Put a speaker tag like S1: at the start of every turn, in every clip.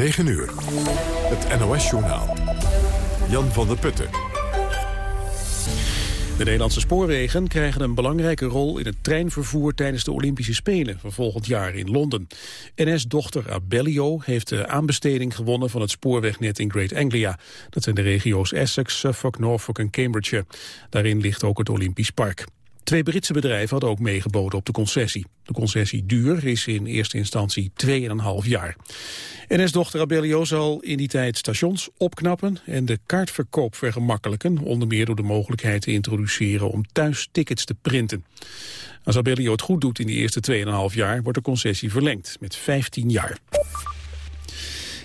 S1: 9 uur. Het NOS-journaal. Jan van der Putten.
S2: De Nederlandse spoorwegen krijgen een belangrijke rol in het treinvervoer tijdens de Olympische Spelen van volgend jaar in Londen. NS-dochter Abellio heeft de aanbesteding gewonnen van het spoorwegnet in Great Anglia. Dat zijn de regio's Essex, Suffolk, Norfolk en Cambridgeshire. Daarin ligt ook het Olympisch Park. Twee Britse bedrijven hadden ook meegeboden op de concessie. De concessie duur is in eerste instantie 2,5 jaar. NS-dochter Abellio zal in die tijd stations opknappen en de kaartverkoop vergemakkelijken, onder meer door de mogelijkheid te introduceren om thuis tickets te printen. Als Abellio het goed doet in die eerste 2,5 jaar wordt de concessie verlengd met 15 jaar.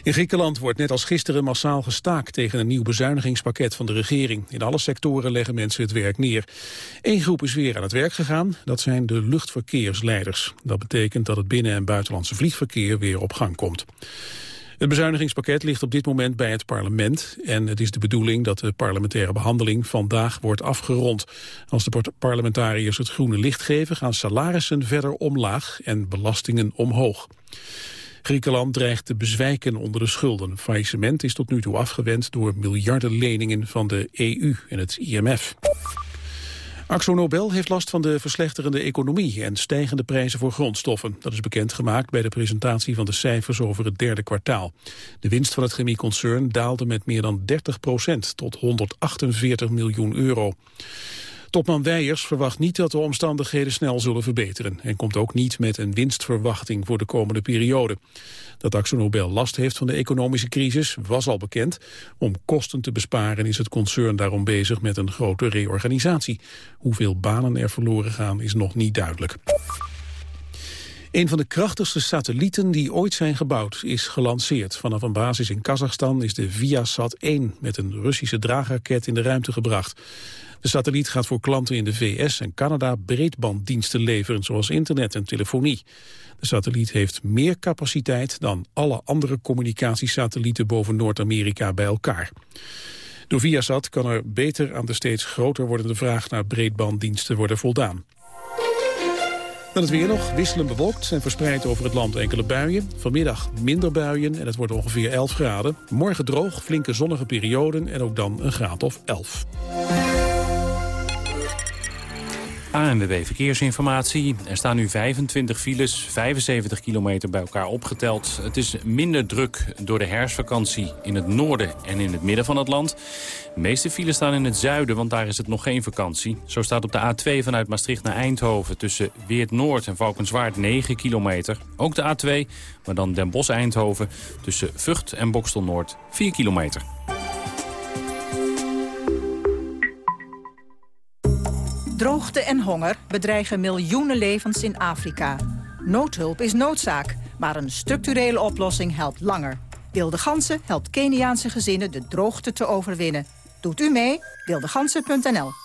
S2: In Griekenland wordt net als gisteren massaal gestaakt tegen een nieuw bezuinigingspakket van de regering. In alle sectoren leggen mensen het werk neer. Eén groep is weer aan het werk gegaan, dat zijn de luchtverkeersleiders. Dat betekent dat het binnen- en buitenlandse vliegverkeer weer op gang komt. Het bezuinigingspakket ligt op dit moment bij het parlement en het is de bedoeling dat de parlementaire behandeling vandaag wordt afgerond. Als de parlementariërs het groene licht geven gaan salarissen verder omlaag en belastingen omhoog. Griekenland dreigt te bezwijken onder de schulden. Faillissement is tot nu toe afgewend door miljarden leningen van de EU en het IMF. Axo Nobel heeft last van de verslechterende economie en stijgende prijzen voor grondstoffen. Dat is bekendgemaakt bij de presentatie van de cijfers over het derde kwartaal. De winst van het chemieconcern daalde met meer dan 30 procent tot 148 miljoen euro. Topman Weijers verwacht niet dat de omstandigheden snel zullen verbeteren... en komt ook niet met een winstverwachting voor de komende periode. Dat AxoNobel last heeft van de economische crisis was al bekend. Om kosten te besparen is het concern daarom bezig met een grote reorganisatie. Hoeveel banen er verloren gaan is nog niet duidelijk. Een van de krachtigste satellieten die ooit zijn gebouwd is gelanceerd. Vanaf een basis in Kazachstan is de Viasat 1 met een Russische draagraket in de ruimte gebracht. De satelliet gaat voor klanten in de VS en Canada breedbanddiensten leveren, zoals internet en telefonie. De satelliet heeft meer capaciteit dan alle andere communicatiesatellieten boven Noord-Amerika bij elkaar. Door Viasat kan er beter aan de steeds groter wordende vraag naar breedbanddiensten worden voldaan. Dan het weer nog, wisselend bewolkt en verspreid over het land enkele buien. Vanmiddag minder buien en het wordt ongeveer 11 graden. Morgen droog, flinke zonnige perioden en ook dan een graad of 11.
S3: ANWB Verkeersinformatie. Er staan nu 25 files, 75 kilometer bij elkaar opgeteld. Het is minder druk door de herfstvakantie in het noorden en in het midden van het land. De meeste files staan in het zuiden, want daar is het nog geen vakantie. Zo staat op de A2 vanuit Maastricht naar Eindhoven... tussen Weert Noord en Valkenswaard 9 kilometer. Ook de A2, maar dan Den Bosch-Eindhoven... tussen Vught en Bokstel Noord 4 kilometer.
S4: Droogte en honger bedreigen miljoenen levens in Afrika. Noodhulp is noodzaak, maar een structurele oplossing helpt langer. Wilde Gansen helpt Keniaanse gezinnen de droogte te overwinnen. Doet u mee? Wildegansen.nl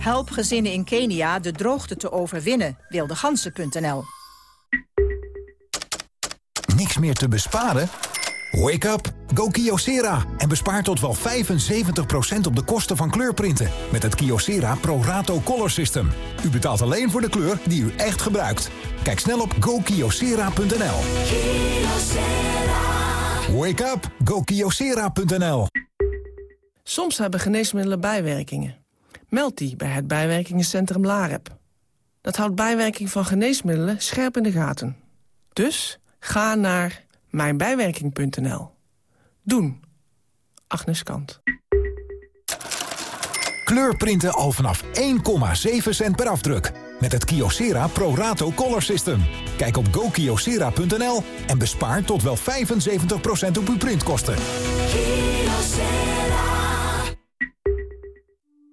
S4: Help gezinnen in Kenia de droogte te overwinnen. Wildegansen.nl
S5: Niks meer te besparen? Wake up! Go Kyocera en bespaar tot wel 75% op de kosten van kleurprinten. Met het Kyocera Pro Rato Color System. U betaalt alleen voor de kleur die u echt gebruikt. Kijk snel op gokyocera.nl. Wake up! GoKiosera.nl
S6: Soms hebben geneesmiddelen bijwerkingen. Meld die bij het bijwerkingencentrum LAREP. Dat houdt bijwerking van geneesmiddelen scherp in de gaten. Dus ga naar mijnbijwerking.nl. Doen. Agnes Kant.
S5: Kleurprinten al vanaf 1,7 cent per afdruk. Met het Kyocera Pro Rato Color System. Kijk op gokyocera.nl en bespaar tot wel 75% op uw printkosten.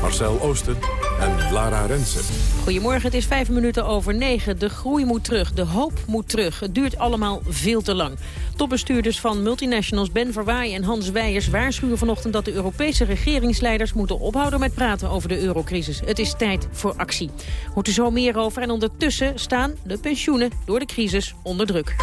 S1: Marcel Oosten en Lara Rensen.
S7: Goedemorgen, het is vijf minuten over negen. De groei moet terug, de hoop moet terug. Het duurt allemaal veel te lang. Topbestuurders van multinationals Ben Verwaaij en Hans Weijers waarschuwen vanochtend dat de Europese regeringsleiders moeten ophouden met praten over de eurocrisis. Het is tijd voor actie. Hoort er zo meer over en ondertussen staan de pensioenen door de crisis onder druk.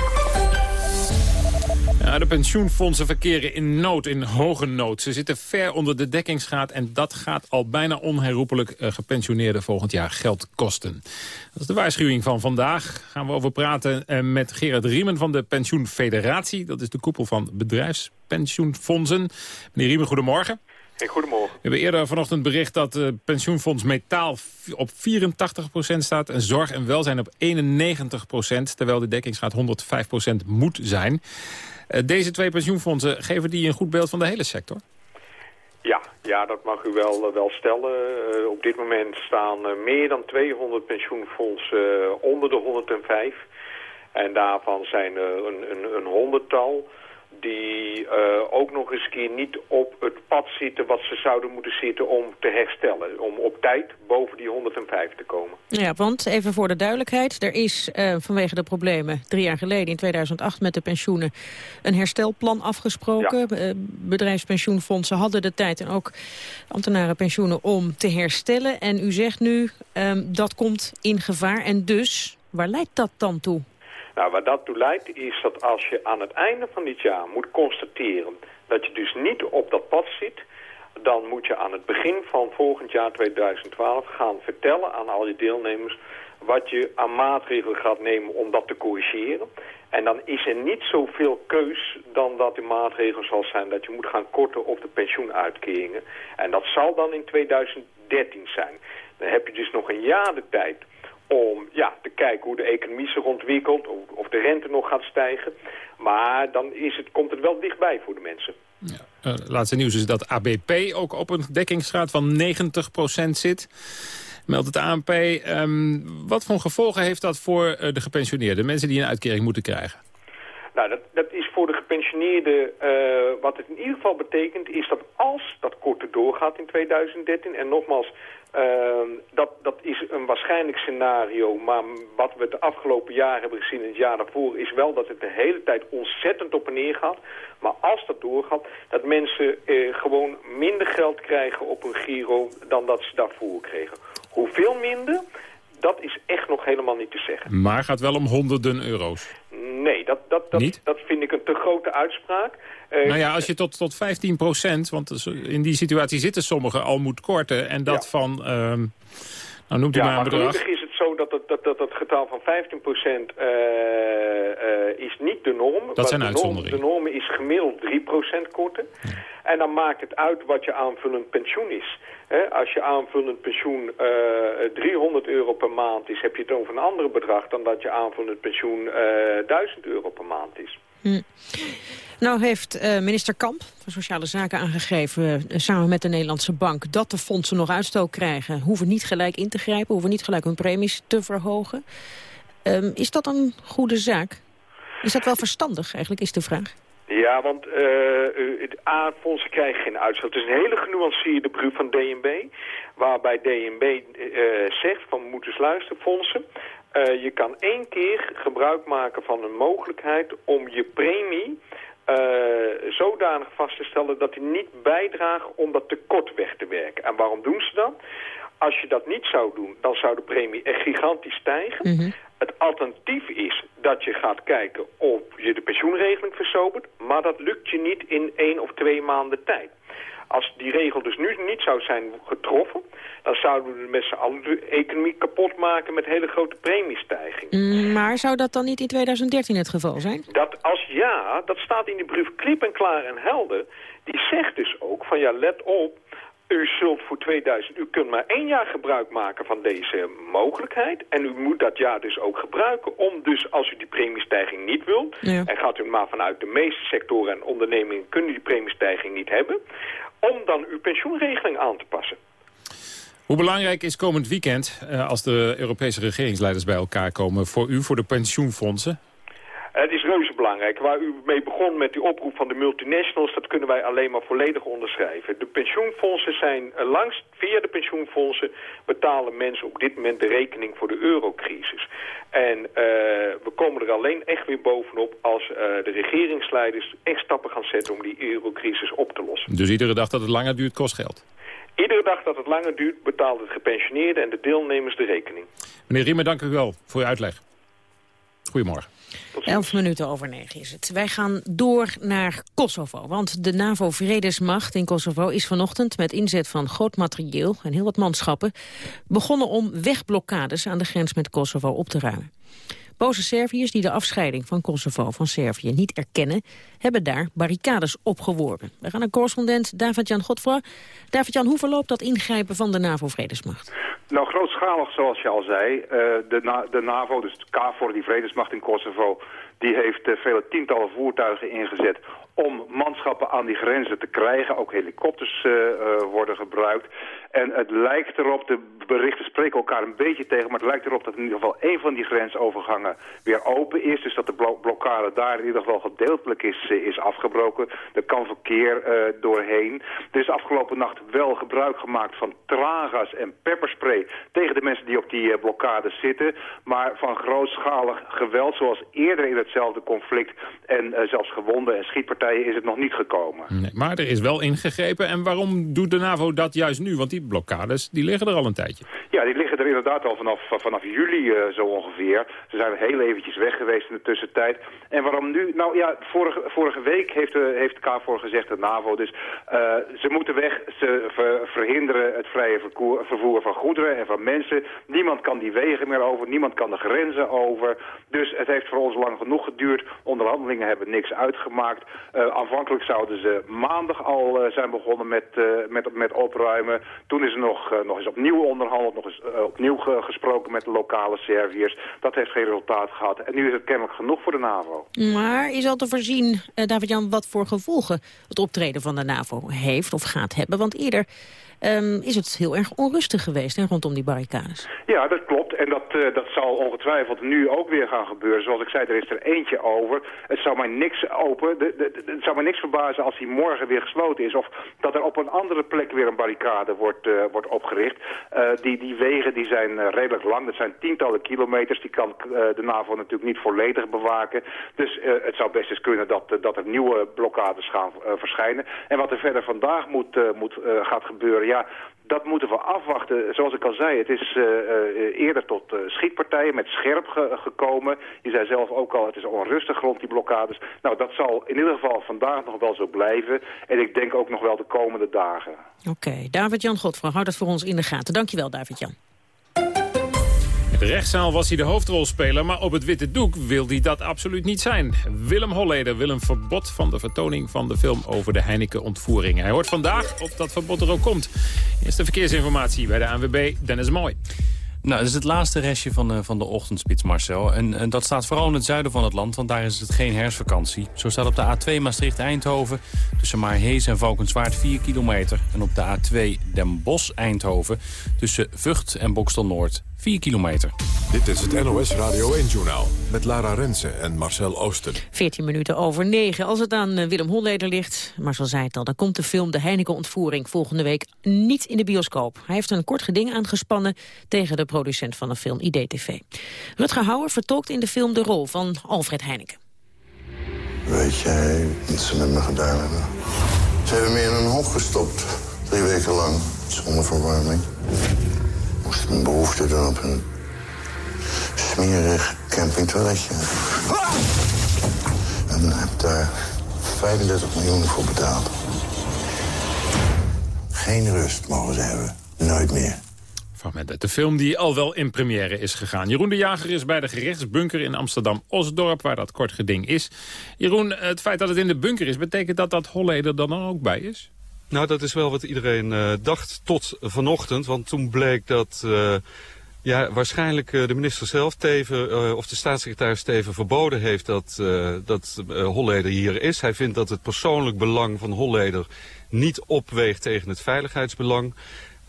S8: De pensioenfondsen verkeren in nood, in hoge nood. Ze zitten ver onder de dekkingsgraad en dat gaat al bijna onherroepelijk uh, gepensioneerden volgend jaar geld kosten. Dat is de waarschuwing van vandaag. Gaan we over praten uh, met Gerard Riemen van de Pensioenfederatie. Dat is de koepel van bedrijfspensioenfondsen. Meneer Riemen, goedemorgen.
S9: Hey, goedemorgen.
S8: We hebben eerder vanochtend bericht dat uh, pensioenfonds metaal op 84% staat... en zorg en welzijn op 91%, terwijl de dekkingsgraad 105% moet zijn. Uh, deze twee pensioenfondsen, geven die een goed beeld van de hele sector?
S9: Ja, ja dat mag u wel, wel stellen. Uh, op dit moment staan meer dan 200 pensioenfondsen onder de 105. En daarvan zijn er een, een, een honderdtal die uh, ook nog eens keer niet op het pad zitten wat ze zouden moeten zitten om te herstellen. Om op tijd boven die 105 te komen.
S7: Ja, want even voor de duidelijkheid. Er is uh, vanwege de problemen drie jaar geleden in 2008 met de pensioenen een herstelplan afgesproken. Ja. Uh, bedrijfspensioenfondsen hadden de tijd en ook ambtenarenpensioenen om te herstellen. En u zegt nu um, dat komt in gevaar en dus, waar leidt dat dan toe?
S9: Nou, waar dat toe leidt is dat als je aan het einde van dit jaar moet constateren dat je dus niet op dat pad zit, dan moet je aan het begin van volgend jaar 2012 gaan vertellen aan al je deelnemers wat je aan maatregelen gaat nemen om dat te corrigeren. En dan is er niet zoveel keus dan dat de maatregel zal zijn dat je moet gaan korten op de pensioenuitkeringen. En dat zal dan in 2013 zijn. Dan heb je dus nog een jaar de tijd om ja, te kijken hoe de economie zich ontwikkelt, of de rente nog gaat stijgen. Maar dan is het, komt het wel dichtbij voor de mensen.
S8: Ja. Uh, laatste nieuws is dat ABP ook op een dekkingsgraad van 90% zit. Meldt het ANP. Um, wat voor gevolgen heeft dat voor uh, de gepensioneerden? Mensen die een uitkering moeten krijgen?
S9: Nou, dat, dat is voor de gepensioneerden, uh, wat het in ieder geval betekent, is dat als dat korte doorgaat in 2013, en nogmaals, uh, dat, dat is een waarschijnlijk scenario, maar wat we de afgelopen jaar hebben gezien en het jaar daarvoor, is wel dat het de hele tijd ontzettend op en neer gaat. Maar als dat doorgaat, dat mensen uh, gewoon minder geld krijgen op een giro dan dat ze daarvoor kregen. Hoeveel minder? Dat is echt nog helemaal niet te zeggen.
S8: Maar gaat wel om honderden euro's?
S9: Nee, dat, dat, dat,
S8: niet?
S9: dat vind ik een te grote uitspraak.
S8: Uh, nou ja, als je tot, tot 15 procent, want in die situatie zitten sommigen al moet korten... en dat ja. van, um, nou noemt u
S9: ja,
S8: maar een bedrag...
S9: gelukkig is het zo dat het, dat, dat, dat getal van 15 procent uh, uh, is niet de norm.
S8: Dat zijn
S9: de
S8: uitzonderingen.
S9: Norm, de norm is gemiddeld 3 procent korten. Ja. En dan maakt het uit wat je aanvullend pensioen is. He, als je aanvullend pensioen uh, 300 euro per maand is, heb je het over een ander bedrag dan dat je aanvullend pensioen uh, 1000 euro per maand is.
S7: Hm. Nou heeft uh, minister Kamp van Sociale Zaken aangegeven, uh, samen met de Nederlandse Bank, dat de fondsen nog uitstoot krijgen. Hoeven niet gelijk in te grijpen, hoeven niet gelijk hun premies te verhogen. Um, is dat een goede zaak? Is dat wel verstandig eigenlijk, is de vraag?
S9: Ja, want uh, het A-fondsen krijgen geen uitstel. Het is een hele genuanceerde brief van DNB, waarbij DNB zegt van moeten luisteren, fondsen. Uh, je kan één keer gebruik maken van een mogelijkheid om je premie uh, zodanig vast te stellen dat die niet bijdraagt om dat tekort weg te werken. En waarom doen ze dat? Als je dat niet zou doen, dan zou de premie echt gigantisch stijgen.
S7: Mm -hmm.
S9: Het alternatief is dat je gaat kijken of je de pensioenregeling versobert, maar dat lukt je niet in één of twee maanden tijd. Als die regel dus nu niet zou zijn getroffen, dan zouden we met z'n allen de economie kapot maken met hele grote premiestijging.
S7: Mm, maar zou dat dan niet in 2013 het geval zijn?
S9: Dat als ja, dat staat in die brief klip en klaar en helder. Die zegt dus ook van ja, let op, u zult voor 2000, u kunt maar één jaar gebruik maken van deze mogelijkheid. En u moet dat jaar dus ook gebruiken om dus, als u die premiestijging niet wilt...
S7: Ja.
S9: en gaat u maar vanuit de meeste sectoren en ondernemingen kunnen die premiestijging niet hebben... om dan uw pensioenregeling aan te passen.
S8: Hoe belangrijk is komend weekend, uh, als de Europese regeringsleiders bij elkaar komen... voor u, voor de pensioenfondsen?
S9: Het is belangrijk. Waar u mee begon met die oproep van de multinationals... dat kunnen wij alleen maar volledig onderschrijven. De pensioenfondsen zijn uh, langs, via de pensioenfondsen... betalen mensen op dit moment de rekening voor de eurocrisis. En uh, we komen er alleen echt weer bovenop... als uh, de regeringsleiders echt stappen gaan zetten... om die eurocrisis op te lossen.
S8: Dus iedere dag dat het langer duurt, kost geld?
S9: Iedere dag dat het langer duurt, betaalt het gepensioneerde en de deelnemers de rekening.
S8: Meneer Riemer, dank u wel voor uw uitleg. Goedemorgen.
S7: Elf minuten over negen is het. Wij gaan door naar Kosovo, want de NAVO-vredesmacht in Kosovo is vanochtend met inzet van groot materieel en heel wat manschappen begonnen om wegblokkades aan de grens met Kosovo op te ruimen. Boze Serviërs die de afscheiding van Kosovo van Servië niet erkennen... hebben daar barricades opgeworpen. We gaan naar correspondent David-Jan Godfroy. David-Jan, hoe verloopt dat ingrijpen van de NAVO-vredesmacht?
S10: Nou, grootschalig zoals je al zei. Uh, de, de NAVO, dus de KFOR, die vredesmacht in Kosovo... die heeft uh, vele tientallen voertuigen ingezet om manschappen aan die grenzen te krijgen. Ook helikopters uh, uh, worden gebruikt. En het lijkt erop, de berichten spreken elkaar een beetje tegen... maar het lijkt erop dat in ieder geval één van die grensovergangen weer open is. Dus dat de blo blokkade daar in ieder geval gedeeltelijk is, uh, is afgebroken. Er kan verkeer doorheen. Er is afgelopen nacht wel gebruik gemaakt van traangas en pepperspray... tegen de mensen die op die blokkade zitten. Maar van grootschalig geweld, zoals eerder in hetzelfde conflict... en zelfs gewonden en schietpartijen is het nog niet gekomen.
S8: Nee, maar er is wel ingegrepen. En waarom doet de NAVO dat juist nu? Want die blokkades die liggen er al een tijdje.
S10: Ja, die liggen er inderdaad al vanaf, vanaf juli uh, zo ongeveer. Ze zijn heel eventjes weg geweest in de tussentijd. En waarom nu? Nou ja, vorige, vorige week heeft de, heeft de KFOR gezegd, de NAVO, dus uh, ze moeten weg. Ze ver, verhinderen het vrije vervoer van goederen en van mensen. Niemand kan die wegen meer over, niemand kan de grenzen over. Dus het heeft voor ons lang genoeg geduurd. Onderhandelingen hebben niks uitgemaakt. Uh, aanvankelijk zouden ze maandag al uh, zijn begonnen met, uh, met, met opruimen. Toen is er nog, nog eens opnieuw onderhandeld, nog eens opnieuw ge gesproken met de lokale Serviërs. Dat heeft geen resultaat gehad. En nu is het kennelijk genoeg voor de NAVO.
S7: Maar is al te voorzien, David-Jan, wat voor gevolgen het optreden van de NAVO heeft of gaat hebben? Want eerder um, is het heel erg onrustig geweest hè, rondom die barricades.
S10: Ja, dat klopt. En dat, uh, dat zal ongetwijfeld nu ook weer gaan gebeuren. Zoals ik zei, er is er eentje over. Het zou mij niks open. De, het zou mij niks verbazen als die morgen weer gesloten is. Of dat er op een andere plek weer een barricade wordt, uh, wordt opgericht. Uh, die, die wegen die zijn redelijk lang. Dat zijn tientallen kilometers. Die kan de NAVO natuurlijk niet volledig bewaken. Dus het zou best eens kunnen dat, dat er nieuwe blokkades gaan verschijnen. En wat er verder vandaag moet, moet gaat gebeuren ja, dat moeten we afwachten. Zoals ik al zei, het is uh, uh, eerder tot uh, schietpartijen met scherp ge gekomen. Je zei zelf ook al, het is onrustig rond die blokkades. Nou, dat zal in ieder geval vandaag nog wel zo blijven. En ik denk ook nog wel de komende dagen.
S7: Oké. David-Jan Godfroy, houd dat voor ons in de gaten. Dankjewel, David-Jan.
S8: De rechtszaal was hij de hoofdrolspeler, maar op het witte doek wil hij dat absoluut niet zijn. Willem Holleder wil een verbod van de vertoning van de film over de Heineken-ontvoering. Hij hoort vandaag of dat verbod er ook komt. Eerste verkeersinformatie bij de ANWB, Dennis Mooi.
S3: Nou, is het laatste restje van de, van de ochtendspits, Marcel. En, en, dat staat vooral in het zuiden van het land, want daar is het geen herfstvakantie. Zo staat op de A2 Maastricht-Eindhoven tussen Maarhees en Valkenswaard 4 kilometer. En op de A2 Den Bosch-Eindhoven tussen Vught en Bokstel-Noord 4 kilometer.
S1: Dit is het NOS Radio 1-journaal met Lara Rensen en Marcel Oosten.
S7: 14 minuten over 9. Als het aan Willem Holleder ligt, Marcel zei het al... dan komt de film De Heineken-ontvoering volgende week niet in de bioscoop. Hij heeft een kort geding aangespannen tegen de producent van de film IDTV. Rutger Hauer vertolkt in de film de rol van Alfred Heineken.
S11: Weet jij wat ze met me gedaan hebben? Ze hebben me in een hok gestopt, drie weken lang, zonder verwarming moest mijn behoefte doen op een smerig campingtoiletje. En heb daar 35 miljoen voor betaald. Geen rust mogen ze hebben. Nooit meer.
S8: Uit de film die al wel in première is gegaan. Jeroen de Jager is bij de gerechtsbunker in Amsterdam-Osdorp... waar dat kort geding is. Jeroen, het feit dat het in de bunker is... betekent dat dat Holleder dan ook bij is?
S12: Nou, dat is wel wat iedereen uh, dacht tot vanochtend. Want toen bleek dat uh, Ja, waarschijnlijk uh, de minister zelf Teven, of de staatssecretaris Teven verboden heeft dat, dat Holleder hier is. Hij vindt dat het persoonlijk belang van Holleder niet opweegt tegen het veiligheidsbelang.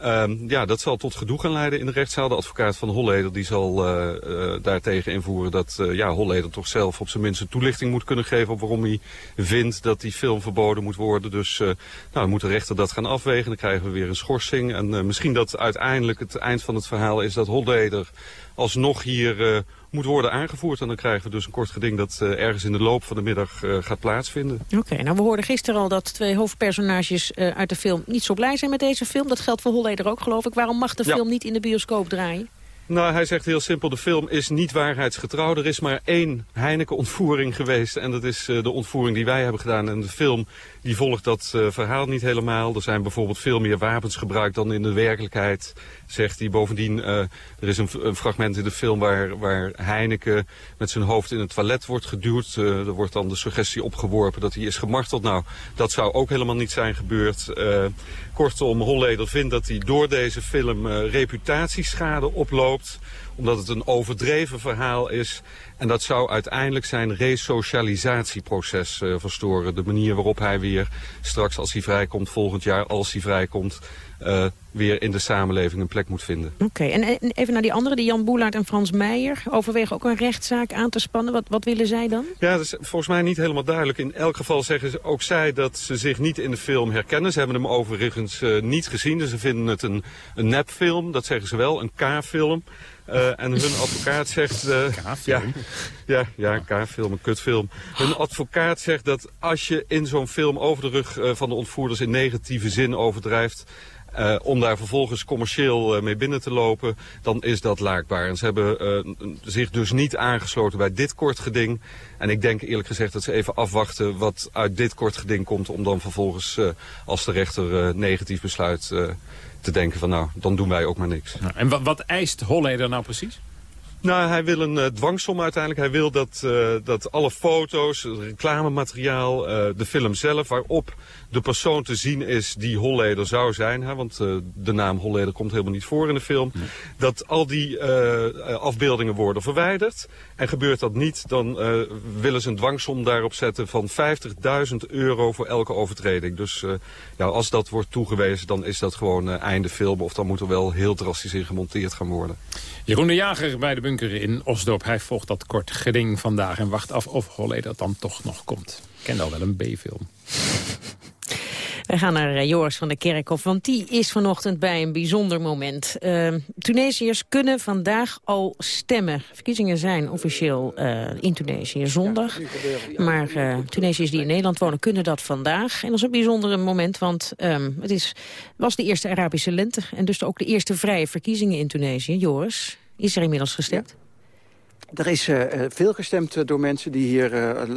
S12: Um, ja, dat zal tot gedoe gaan leiden in de rechtszaal. De advocaat van Holleder die zal uh, uh, daartegen invoeren dat uh, ja, Holleder toch zelf op zijn minst een toelichting moet kunnen geven op waarom hij vindt dat die film verboden moet worden. Dus nou, moet de rechter dat gaan afwegen. Dan krijgen we weer een schorsing. En misschien dat uiteindelijk het eind van het verhaal is dat Holleder alsnog hier moet worden aangevoerd. En dan krijgen we dus een kort geding dat uh, ergens in de loop van de middag uh, gaat plaatsvinden.
S7: Oké, okay, nou we hoorden gisteren al dat twee hoofdpersonages uh, uit de film niet zo blij zijn met deze film. Dat geldt voor Holleder ook geloof ik. Waarom mag de ja. film niet in de bioscoop draaien?
S12: Nou, hij zegt heel simpel, de film is niet waarheidsgetrouw. Er is maar één Heineken-ontvoering geweest en dat is uh, de ontvoering die wij hebben gedaan. En de film die volgt dat uh, verhaal niet helemaal. Er zijn bijvoorbeeld veel meer wapens gebruikt dan in de werkelijkheid, zegt hij. Bovendien, uh, er is een, fragment in de film waar, waar Heineken met zijn hoofd in het toilet wordt geduwd. er wordt dan de suggestie opgeworpen dat hij is gemarteld. Nou, dat zou ook helemaal niet zijn gebeurd. kortom, Holleder vindt dat hij door deze film reputatieschade oploopt omdat het een overdreven verhaal is. En dat zou uiteindelijk zijn resocialisatieproces verstoren. De manier waarop hij weer straks als hij vrijkomt, volgend jaar als hij vrijkomt... Uh, weer in de samenleving een plek moet vinden.
S7: Oké, okay, en even naar die anderen, die Jan Boelaert en Frans Meijer... overwegen ook een rechtszaak aan te spannen. Wat, wat willen zij dan?
S12: Ja, dat is volgens mij niet helemaal duidelijk. In elk geval zeggen ze, ook zij dat ze zich niet in de film herkennen. Ze hebben hem overigens uh, niet gezien, dus ze vinden het een, een nepfilm. Dat zeggen ze wel, een K-film. Uh, en hun advocaat zegt... Uh,
S8: ja,
S12: ja, ja, K-film, een kutfilm. Hun advocaat zegt dat als je in zo'n film over de rug uh, van de ontvoerders in negatieve zin overdrijft... Uh, om daar vervolgens commercieel uh, mee binnen te lopen, dan is dat laakbaar. En ze hebben uh, zich dus niet aangesloten bij dit kort geding. En ik denk eerlijk gezegd dat ze even afwachten wat uit dit kort geding komt... om dan vervolgens, als de rechter negatief besluit, te denken van nou, dan doen wij ook maar niks.
S8: Nou, en wat, eist Holleder nou precies?
S12: Nou, hij wil een uh, dwangsom uiteindelijk. Hij wil dat, uh, dat alle foto's, reclamemateriaal, uh, de film zelf... waarop de persoon te zien is die Holleder zou zijn... Hè, want de naam Holleder komt helemaal niet voor in de film... Nee. dat al die afbeeldingen worden verwijderd. En gebeurt dat niet, dan willen ze een dwangsom daarop zetten... van 50.000 euro voor elke overtreding. Dus ja, als dat wordt toegewezen, dan is dat gewoon einde film... of dan moet er wel heel drastisch in gemonteerd gaan worden.
S8: Jeroen de Jager bij de bunker in Osdorp. Hij volgt dat kort geding vandaag en wacht af of Holleder dan toch nog komt. Ik ken al wel een B-film.
S7: Wij gaan naar uh, Joris van der Kerkhof, want die is vanochtend bij een bijzonder moment. Uh, Tunesiërs kunnen vandaag al stemmen. Verkiezingen zijn officieel uh, in Tunesië zondag. Maar uh, Tunesiërs die in Nederland wonen kunnen dat vandaag. En dat is een bijzonder moment, want um, het is, was de eerste Arabische lente... en dus ook de eerste vrije verkiezingen in Tunesië. Joris, is er inmiddels gestemd? Ja.
S13: Er is uh, veel gestemd uh, door mensen die hier uh,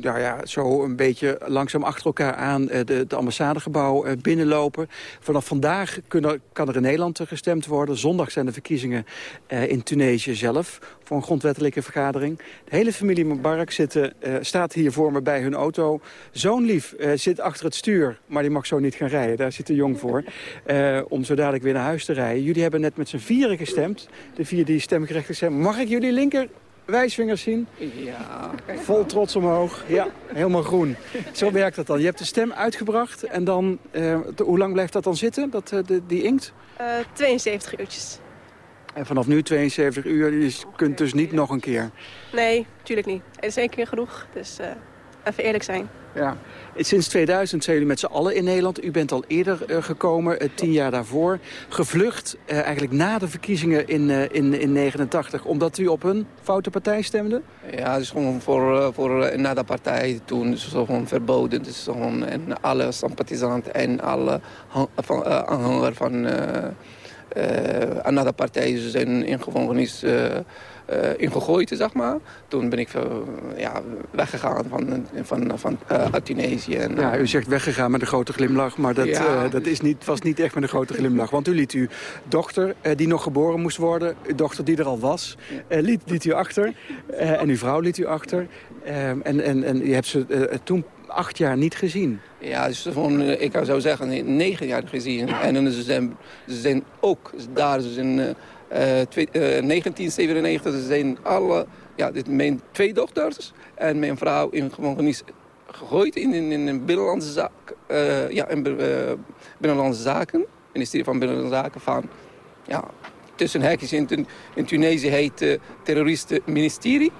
S13: ja, zo een beetje langzaam achter elkaar aan de, het ambassadegebouw binnenlopen. Vanaf vandaag kunnen, kan er in Nederland gestemd worden. Zondag zijn de verkiezingen in Tunesië zelf voor een grondwettelijke vergadering. De hele familie Mubarak zit, staat hier voor me bij hun auto. Zoon Lief zit achter het stuur, maar die mag zo niet gaan rijden. Daar zit de jong voor. om zo dadelijk weer naar huis te rijden. Jullie hebben net met z'n vieren gestemd. De vier die stemgerechtigd zijn. Mag ik jullie linker wijsvingers zien.
S14: Ja.
S13: Vol trots omhoog. Ja, helemaal groen. Zo werkt dat dan. Je hebt de stem uitgebracht en dan, uh, hoe lang blijft dat dan zitten, dat, uh, de, die inkt?
S14: Uh, 72 uurtjes.
S13: En vanaf nu 72 uur, je kunt dus niet nog een keer?
S14: Nee, natuurlijk niet. Het is één keer genoeg, dus even eerlijk zijn.
S13: Ja. Sinds 2000 zijn jullie met z'n allen in Nederland. U bent al eerder uh, gekomen, uh, tien jaar daarvoor. Gevlucht, uh, eigenlijk na de verkiezingen in, in, in 89, omdat u op een foute partij stemde?
S14: Ja, het is gewoon voor, voor na de partij toen is het gewoon verboden. Dus gewoon, en alle sympathisanten en alle van, aanhanger van andere partijen zijn in gevangenis uh, ingegooid, zeg maar. Toen ben ik ja, weggegaan van, van, van Tunesië. En,
S13: ja, u zegt weggegaan met een grote glimlach, maar dat, ja. dat is niet, was niet echt met een grote glimlach. Want u liet uw dochter, die nog geboren moest worden, uw dochter die er al was, liet, liet u achter. en uw vrouw liet u achter. en, en, en u hebt ze toen acht jaar niet gezien.
S14: Ja, dus gewoon, ik zou zeggen negen jaar gezien. En ze zijn, ze zijn ook daar, ze zijn twee, 1997 zijn alle, ja, dit mijn twee dochters en mijn vrouw in gevangenis gegooid in, in, in binnenlandse zaak, ja, in binnenlandse zaken, ministerie van Binnenlandse Zaken van, ja, tussen hekjes in, in Tunesië heet uh, terroristenministerie.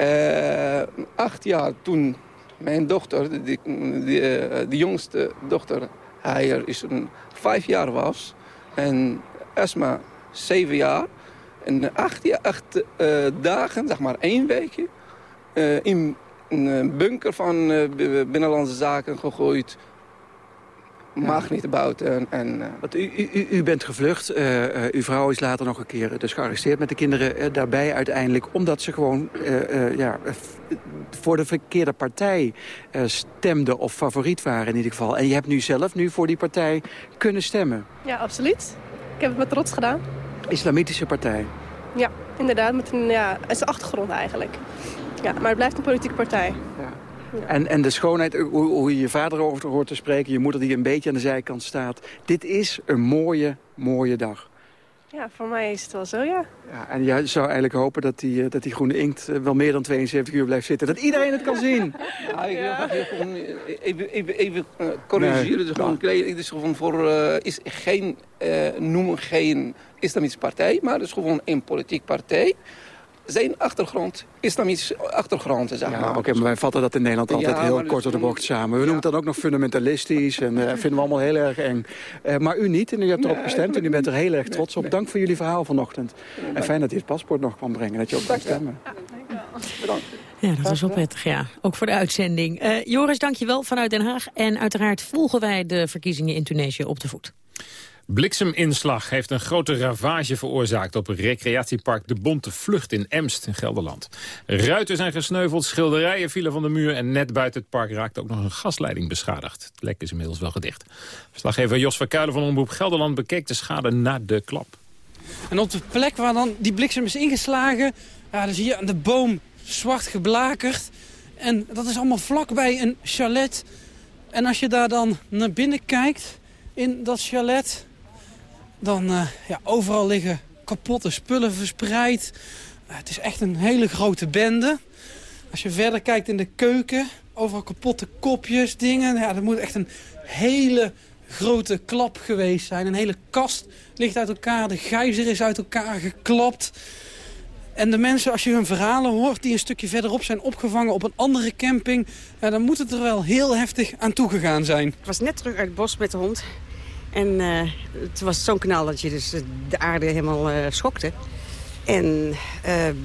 S14: Uh, acht jaar toen mijn dochter, de, de, de jongste dochter, hij is een vijf jaar was. En Esma zeven jaar. En acht, acht uh, dagen, zeg maar één weekje, uh, in een bunker van Binnenlandse Zaken gegooid mag niet buiten. En, uh...
S13: Want u, u, u, bent gevlucht. Uh, uh, uw vrouw is later nog een keer dus gearresteerd met de kinderen daarbij uiteindelijk. Omdat ze gewoon ja, voor de verkeerde partij stemden of favoriet waren in ieder geval. En je hebt nu zelf nu voor die partij kunnen stemmen.
S15: Ja, absoluut. Ik heb het met trots gedaan.
S13: Islamitische partij.
S15: Ja, inderdaad. Met een, ja, een achtergrond eigenlijk. Ja, maar het blijft een politieke partij.
S13: Ja. En, en de schoonheid, hoe, hoe je je vader over hoort te spreken... je moeder die een beetje aan de zijkant staat. Dit is een mooie, mooie dag.
S15: Ja, voor mij is het wel zo, ja.
S13: ja en jij zou eigenlijk hopen dat die, dat die groene inkt wel meer dan 72 uur blijft zitten. Dat iedereen het kan zien.
S14: Ja, ik gewoon even, even, even uh, corrigeren. Nee, dus gewoon, het is gewoon voor, uh, is geen, uh, noemen geen islamitische partij, maar het is gewoon een politiek partij zijn achtergrond, islamitische achtergrond, zeg maar.
S13: Ja, oké, maar wij vatten dat in Nederland altijd heel kort door de bocht samen. We noemen het dan ook nog fundamentalistisch en uh, vinden we allemaal heel erg eng. Uh, maar u niet en u hebt erop gestemd en u bent er heel erg trots op. Dank voor jullie verhaal vanochtend. En fijn dat u het paspoort nog kwam brengen, dat je ook kan stemmen.
S7: Bedankt. Ja, dat is wel prettig, ja. Ook voor de uitzending. Uh, Joris, dank je wel vanuit Den Haag. En uiteraard volgen wij de verkiezingen in Tunesië op de voet.
S8: Blikseminslag heeft een grote ravage veroorzaakt op recreatiepark De Bonte Vlucht in Emst in Gelderland. Ruiten zijn gesneuveld, schilderijen vielen van de muur en net buiten het park raakte ook nog een gasleiding beschadigd. Het lek is inmiddels wel gedicht. Verslaggever Jos Verkuilen van Omroep Gelderland bekeek de schade na de klap.
S16: En op de plek waar dan die bliksem is ingeslagen, ja, zie je aan de boom zwart geblakerd. En dat is allemaal vlakbij een chalet. En als je daar dan naar binnen kijkt in dat chalet dan uh, ja, overal liggen kapotte spullen verspreid. Uh, het is echt een hele grote bende. Als je verder kijkt in de keuken, overal kapotte kopjes, dingen. Ja, dat moet echt een hele grote klap geweest zijn. Een hele kast ligt uit elkaar, de gijzer is uit elkaar geklapt. En de mensen, als je hun verhalen hoort, die een stukje verderop zijn opgevangen op een andere camping... Dan moet het er wel heel heftig aan toegegaan zijn. Ik
S17: was net terug uit het bos met de hond. En uh, het was zo'n kanaal dat je dus de aarde helemaal uh, schokte. En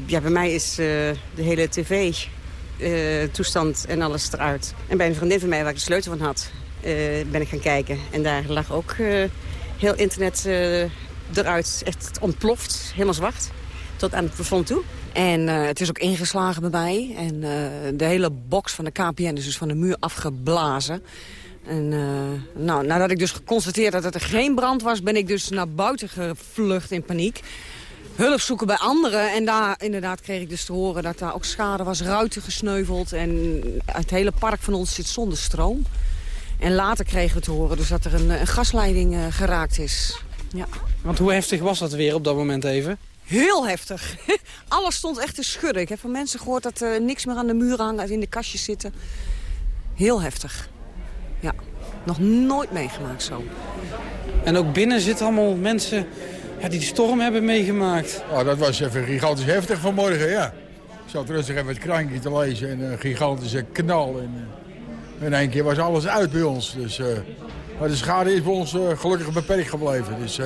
S17: ja, bij mij is de hele tv-toestand en alles eruit. En bij een vriendin van mij waar ik de sleutel van had, ben ik gaan kijken. En daar lag ook heel internet eruit. Echt ontploft, helemaal zwart. Tot aan het plafond toe. En het is ook ingeslagen bij mij. En de hele box van de KPN is dus van de muur afgeblazen. En uh, nou, nadat ik dus geconstateerd had dat er geen brand was... ben ik dus naar buiten gevlucht in paniek. Hulp zoeken bij anderen. En daar inderdaad kreeg ik dus te horen dat daar ook schade was. Ruiten gesneuveld. En het hele park van ons zit zonder stroom. En later kregen we te horen dus dat er een, een gasleiding uh, geraakt is. Ja.
S16: Want hoe heftig was dat weer op dat moment even?
S17: Heel heftig. Alles stond echt te schudden. Ik heb van mensen gehoord dat er niks meer aan de muur hangt, in de kastjes zitten. Heel heftig. Ja, nog nooit meegemaakt zo.
S16: En ook binnen zitten allemaal mensen ja, die de storm hebben meegemaakt.
S18: Oh, dat was even gigantisch heftig vanmorgen, ja. Ik zat rustig even het krantje te lezen en een gigantische knal. En, uh, in één keer was alles uit bij ons. Dus, uh, maar de schade is bij ons uh, gelukkig beperkt gebleven. Dus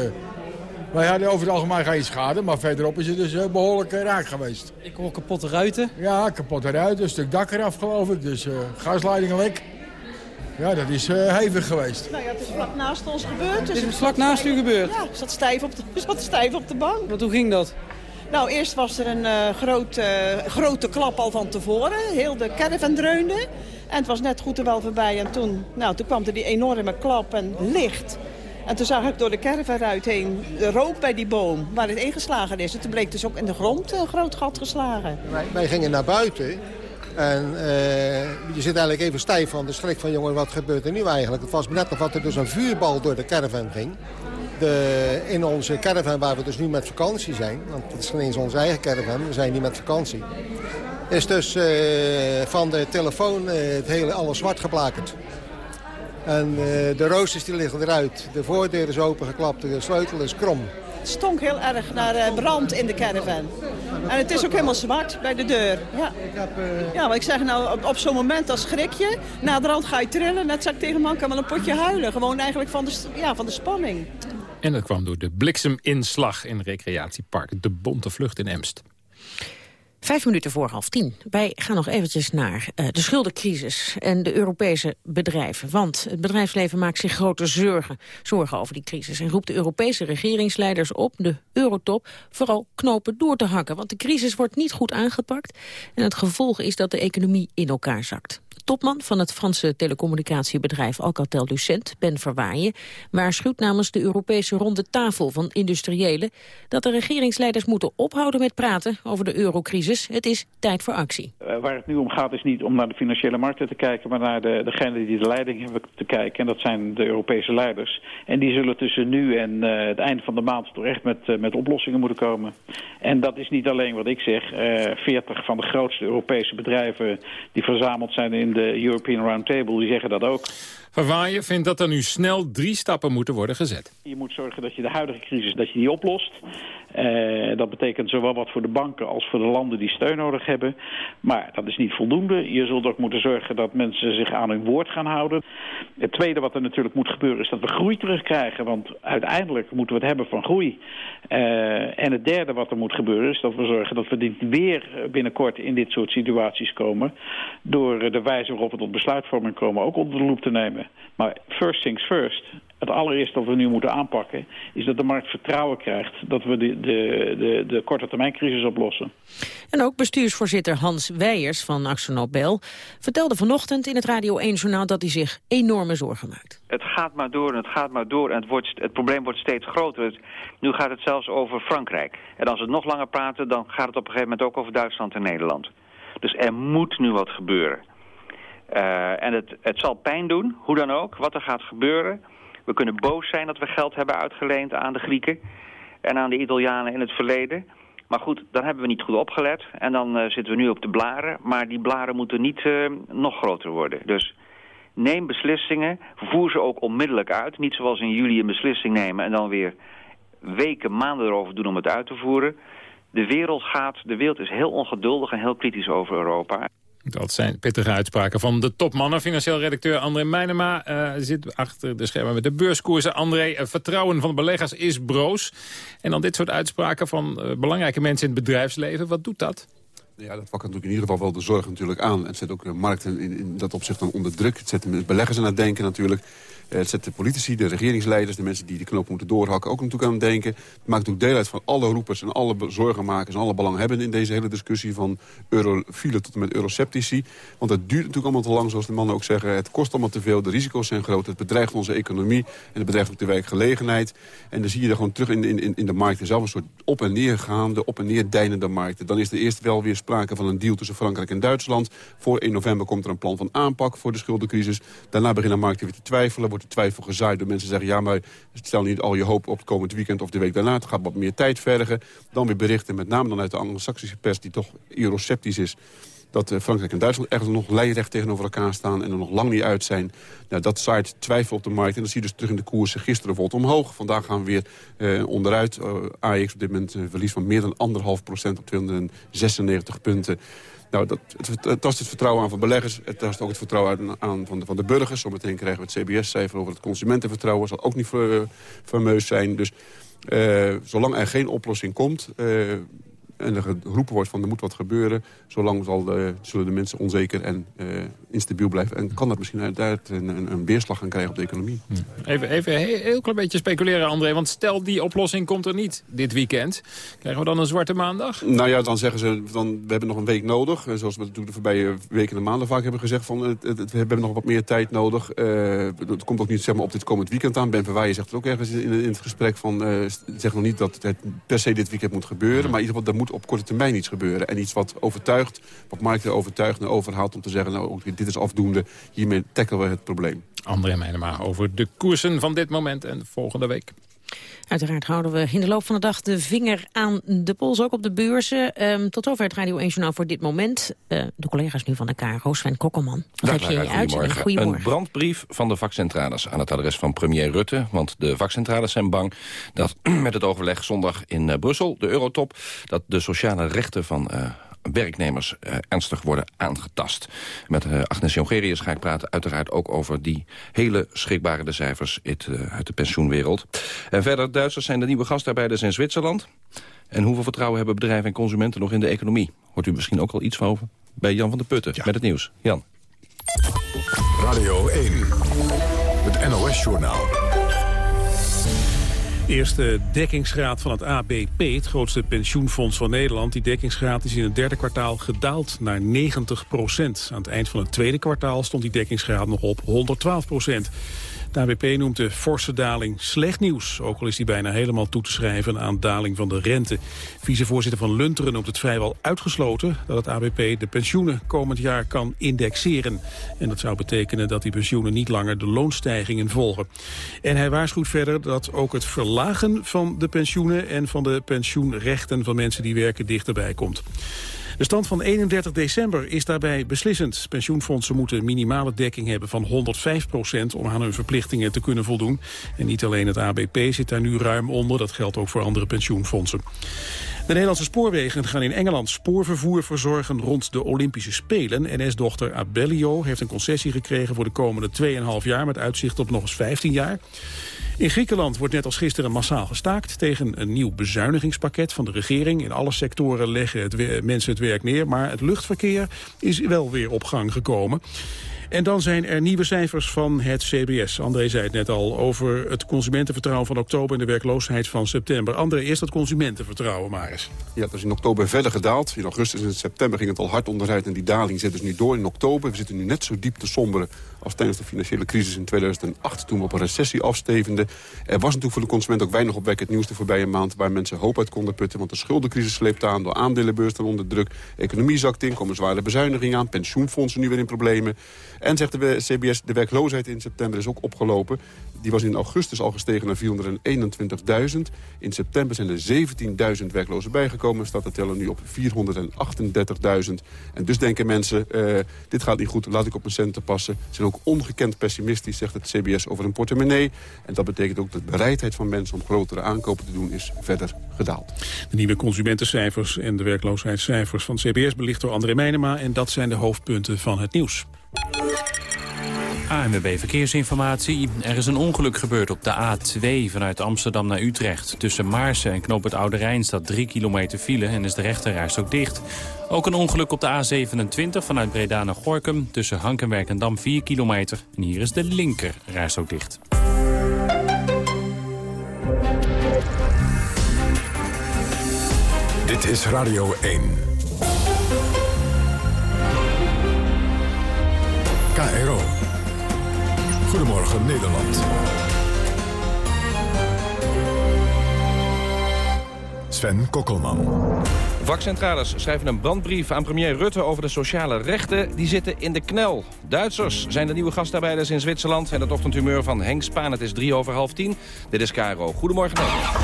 S18: wij hadden over het algemeen geen schade, maar verderop is het dus behoorlijk raak geweest.
S16: Ik hoor kapotte ruiten.
S18: Ja, kapotte ruiten, een stuk dak eraf geloof ik. Dus gasleidingen lek. Ja, dat is uh, hevig geweest.
S19: Nou ja, het is vlak naast ons gebeurd. Dus
S16: het is vlak naast u gebeurd?
S19: Ja, ik zat stijf op de, zat stijf op de bank.
S16: Want hoe ging dat?
S19: Nou, eerst was er een uh, groot, uh, grote klap al van tevoren. Heel de caravan dreunde. En het was net goed er wel voorbij. En toen, nou, toen kwam er die enorme klap en licht. En toen zag ik door de caravanruit heen de rook bij die boom waar het ingeslagen is. En toen bleek dus ook in de grond een groot gat geslagen.
S20: Wij, wij gingen naar buiten en uh, je zit eigenlijk even stijf van de schrik van jongen, wat gebeurt er nu eigenlijk? Het was net of er dus een vuurbal door de caravan ging. de, in onze caravan waar we dus nu met vakantie zijn... want het is geen eens onze eigen caravan, we zijn niet met vakantie... is dus uh, van de telefoon uh, het hele alles zwart geblakerd. En de roosters die liggen eruit, de voordeur is opengeklapt, de sleutel is krom.
S19: Het stonk heel erg naar brand in de caravan. En het is ook helemaal zwart bij de deur. Ja, ja maar ik zeg nou, op, zo'n moment als schrik je. Naderhand ga je trillen. Net zeg ik tegen man, kan wel een potje huilen. Gewoon eigenlijk van de, ja, van de spanning.
S8: En dat kwam door de blikseminslag in recreatiepark De Bonte Vlucht in Emst.
S7: Vijf minuten voor half tien. Wij gaan nog eventjes naar uh, de schuldencrisis en de Europese bedrijven. Want het bedrijfsleven maakt zich grote zorgen, zorgen over die crisis... en roept de Europese regeringsleiders op, de eurotop... vooral knopen door te hakken, want de crisis wordt niet goed aangepakt... en het gevolg is dat de economie in elkaar zakt topman van het Franse telecommunicatiebedrijf Alcatel-Lucent, Ben Verwaaien, waarschuwt namens de Europese ronde tafel van industriëlen dat de regeringsleiders moeten ophouden met praten over de eurocrisis. Het is tijd voor actie.
S21: Uh, waar het nu om gaat is niet om naar de financiële markten te kijken, maar naar de, degene die de leiding hebben te kijken. En dat zijn de Europese leiders. En die zullen tussen nu en uh, het einde van de maand toch echt met, uh, met oplossingen moeten komen. En dat is niet alleen wat ik zeg. 40 van de grootste Europese bedrijven die verzameld zijn in de European Roundtable, die zeggen dat ook.
S8: Van Waaien vindt dat er nu snel drie stappen moeten worden gezet.
S21: Je moet zorgen dat je de huidige crisis dat je die oplost. Uh, dat betekent zowel wat voor de banken als voor de landen die steun nodig hebben. Maar dat is niet voldoende. Je zult ook moeten zorgen dat mensen zich aan hun woord gaan houden. Het tweede wat er natuurlijk moet gebeuren is dat we groei terugkrijgen. Want uiteindelijk moeten we het hebben van groei. Uh, en het derde wat er moet gebeuren is dat we zorgen dat we niet weer binnenkort in dit soort situaties komen. Door de wijze waarop we tot besluitvorming komen ook onder de loep te nemen. Maar first things first. Het allereerste dat we nu moeten aanpakken is dat de markt vertrouwen krijgt dat we de, de, de, de korte termijn crisis oplossen.
S7: En ook bestuursvoorzitter Hans Weijers van Nobel vertelde vanochtend in het Radio 1-journaal dat hij zich enorme zorgen maakt.
S22: Het gaat maar door en het gaat maar door en het, wordt, het probleem wordt steeds groter. Nu gaat het zelfs over Frankrijk. En als we nog langer praten, dan gaat het op een gegeven moment ook over Duitsland en Nederland. Dus er moet nu wat gebeuren. Uh, en het, het zal pijn doen, hoe dan ook, wat er gaat gebeuren. We kunnen boos zijn dat we geld hebben uitgeleend aan de Grieken en aan de Italianen in het verleden. Maar goed, dan hebben we niet goed opgelet en dan uh, zitten we nu op de blaren. Maar die blaren moeten niet uh, nog groter worden. Dus neem beslissingen, voer ze ook onmiddellijk uit. Niet zoals in juli een beslissing nemen en dan weer weken, maanden erover doen om het uit te voeren. De wereld gaat, de wereld is heel ongeduldig en heel kritisch over Europa.
S8: Dat zijn pittige uitspraken van de topmannen. Financieel redacteur André Meijnema uh, zit achter de schermen met de beurskoersen. André, uh, vertrouwen van de beleggers is broos. En dan dit soort uitspraken van uh, belangrijke mensen in het bedrijfsleven. Wat doet dat?
S23: Ja, dat wakkert natuurlijk in ieder geval wel de zorg natuurlijk aan. Het zet ook de markten in, in dat opzicht dan onder druk. Het zet de beleggers aan het denken natuurlijk. Het zet de politici, de regeringsleiders, de mensen die de knoop moeten doorhakken... ook natuurlijk aan het denken. Het maakt ook deel uit van alle roepers en alle zorgenmakers... en alle belanghebbenden in deze hele discussie... van eurofielen tot en met eurosceptici. Want het duurt natuurlijk allemaal te lang, zoals de mannen ook zeggen. Het kost allemaal te veel, de risico's zijn groot. Het bedreigt onze economie en het bedreigt ook de werkgelegenheid. En dan zie je er gewoon terug in, in, in de markten zelf... een soort op- en neergaande, op- en neer deinende markten. Dan is er eerst wel weer sprake van een deal tussen Frankrijk en Duitsland. Voor 1 november komt er een plan van aanpak voor de schuldencrisis. Daarna beginnen markten weer te twijfelen, wordt de twijfel gezaaid door mensen zeggen... ja, maar stel niet al je hoop op het komend weekend of de week daarna. Het gaat wat meer tijd vergen. Dan weer berichten, met name dan uit de anglo-saxische pers... die toch euroceptisch is dat uh, Frankrijk en Duitsland echt nog lijnrecht tegenover elkaar staan... en er nog lang niet uit zijn. Nou, dat zaait twijfel op de markt. En dat zie je dus terug in de koersen. Gisteren bijvoorbeeld omhoog. Vandaag gaan we weer uh, onderuit. Uh, AX op dit moment een verlies van meer dan anderhalf procent op 296 punten. Nou, dat, het, tast het vertrouwen aan van beleggers. Het tast ook het vertrouwen aan van de, van de burgers. Zometeen krijgen we het CBS-cijfer over het consumentenvertrouwen. Zal ook niet fameus zijn. Dus uh, zolang er geen oplossing komt... Uh, en er geroepen wordt van er moet wat gebeuren... zolang zal de, zullen de mensen onzeker en uh, instabiel blijven. En kan dat misschien uiteraard een, een, een weerslag gaan krijgen op de economie.
S8: Even, even een heel klein beetje speculeren, André. Want stel die oplossing komt er niet dit weekend. Krijgen we dan een zwarte maandag?
S23: Nou ja, dan zeggen ze, dan, we hebben nog een week nodig. Zoals we de voorbije weken en maanden vaak hebben gezegd... Van, het, het, we hebben nog wat meer tijd nodig. Uh, het komt ook niet zeg maar, op dit komend weekend aan. Ben Verwaaien zegt het ook ergens in, in het gesprek van... Zeg nog niet dat het per se dit weekend moet gebeuren. Maar in ieder geval, er moet op korte termijn iets gebeuren. En iets wat overtuigt, wat markten overtuigt en overhaalt om te zeggen... nou, dit is afdoende, hiermee tackelen we het probleem.
S8: André Meijnema over de koersen van dit moment en volgende week.
S7: Uiteraard houden we in de loop van de dag de vinger aan de pols, ook op de beurzen. Um, tot zover het Radio 1 Journaal voor dit moment. Uh, de collega's nu van de KRO, Sven Kokkelman. Wat heb je uitzending?
S24: Goedemorgen. Een brandbrief van de vakcentrales aan het adres van premier Rutte. Want de vakcentrales zijn bang dat met het overleg zondag in uh, Brussel, de Eurotop... dat de sociale rechten van uh, werknemers uh, ernstig worden aangetast. Met uh, Agnes Jongerius ga ik praten uiteraard ook over die hele schrikbare cijfers uit, uh, uit de pensioenwereld. En verder, Duitsers zijn de nieuwe gastarbeiders in Zwitserland. En hoeveel vertrouwen hebben bedrijven en consumenten nog in de economie? Hoort u misschien ook al iets van over? Bij Jan van der Putten ja. met het nieuws. Jan.
S1: Radio 1, het NOS-journaal.
S2: Eerste dekkingsgraad van het ABP, het grootste pensioenfonds van Nederland. Die dekkingsgraad is in het derde kwartaal gedaald naar 90 procent. Aan het eind van het tweede kwartaal stond die dekkingsgraad nog op 112 procent. De ABP noemt de forse daling slecht nieuws. Ook al is die bijna helemaal toe te schrijven aan daling van de rente. Vicevoorzitter van Lunteren noemt het vrijwel uitgesloten... dat het ABP de pensioenen komend jaar kan indexeren. En dat zou betekenen dat die pensioenen niet langer de loonstijgingen volgen. En hij waarschuwt verder dat ook het verlagen van de pensioenen... en van de pensioenrechten van mensen die werken dichterbij komt. De stand van 31 december is daarbij beslissend. Pensioenfondsen moeten minimale dekking hebben van 105 procent... om aan hun verplichtingen te kunnen voldoen. En niet alleen het ABP zit daar nu ruim onder. Dat geldt ook voor andere pensioenfondsen. De Nederlandse spoorwegen gaan in Engeland spoorvervoer verzorgen rond de Olympische Spelen. NS-dochter Abellio heeft een concessie gekregen voor de komende 2,5 jaar... met uitzicht op nog eens 15 jaar. In Griekenland wordt net als gisteren massaal gestaakt tegen een nieuw bezuinigingspakket van de regering. In alle sectoren leggen het mensen het werk neer, maar het luchtverkeer is wel weer op gang gekomen. En dan zijn er nieuwe cijfers van het CBS. André zei het net al over het consumentenvertrouwen van oktober... en de werkloosheid van september. André, eerst dat consumentenvertrouwen maar eens.
S23: Ja, dat is in oktober verder gedaald. In augustus en september ging het al hard onderuit... en die daling zit dus nu door in oktober. We zitten nu net zo diep te somberen als tijdens de financiële crisis in 2008... toen we op een recessie afstevenden. Er was natuurlijk voor de consument ook weinig opwekkend nieuws de voorbije maand... waar mensen hoop uit konden putten. Want de schuldencrisis sleept aan, de aandelenbeurs dan onder druk. Economie zakt in, komen zware bezuinigingen aan. Pensioenfondsen nu weer in problemen. En zegt de CBS, de werkloosheid in september is ook opgelopen. Die was in augustus al gestegen naar 421.000. In september zijn er 17.000 werklozen bijgekomen. Staat de teller nu op 438.000. En dus denken mensen, uh, dit gaat niet goed, laat ik op mijn centen passen. Ze zijn ook ongekend pessimistisch, zegt het CBS, over een portemonnee. En dat betekent ook dat de bereidheid van mensen om grotere aankopen te doen is verder gedaald.
S2: De nieuwe consumentencijfers en de werkloosheidscijfers van CBS belicht door André Meijnema. En dat zijn de hoofdpunten van het nieuws.
S3: ANWB Verkeersinformatie. Er is een ongeluk gebeurd op de A2 vanuit Amsterdam naar Utrecht. Tussen Maarsen en Knoop het Oude Rijn staat 3 kilometer file en is de rechterreis ook dicht. Ook een ongeluk op de A27 vanuit Breda naar Gorkum. Tussen Hankenwerk en Dam 4 kilometer. En hier is de linkerreis ook dicht.
S1: Dit is Radio 1. KRO. Goedemorgen Nederland. Sven Kokkelman.
S24: Vakcentrales schrijven een brandbrief aan premier Rutte over de sociale rechten. Die zitten in de knel. Duitsers zijn de nieuwe gastarbeiders in Zwitserland. En het ochtendhumeur van Henk Spaan. Het is drie over half tien. Dit is Caro. Goedemorgen Nederland.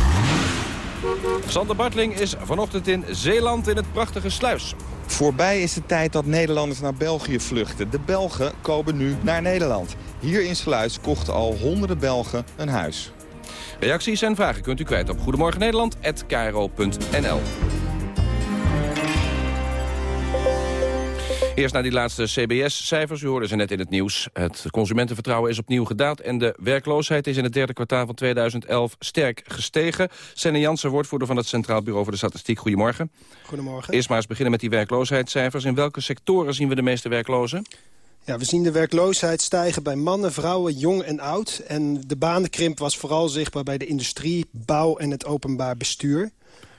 S24: Sander Bartling is vanochtend in Zeeland in het prachtige Sluis.
S25: Voorbij is de tijd dat Nederlanders naar België vluchten. De Belgen komen nu naar Nederland. Hier in Sluis kochten al honderden Belgen een huis.
S24: Reacties en vragen kunt u kwijt op goedemorgennederland.nl. Eerst naar die laatste CBS-cijfers. U hoorde ze net in het nieuws. Het consumentenvertrouwen is opnieuw gedaald... en de werkloosheid is in het derde kwartaal van 2011 sterk gestegen. Senne Jansen, woordvoerder van het Centraal Bureau voor de Statistiek. Goedemorgen.
S26: Goedemorgen.
S24: Eerst maar eens beginnen met die werkloosheidscijfers. In welke sectoren zien we de meeste werklozen?
S26: Ja, we zien de werkloosheid stijgen bij mannen, vrouwen, jong en oud. En de banenkrimp was vooral zichtbaar bij de industrie, bouw en het openbaar bestuur.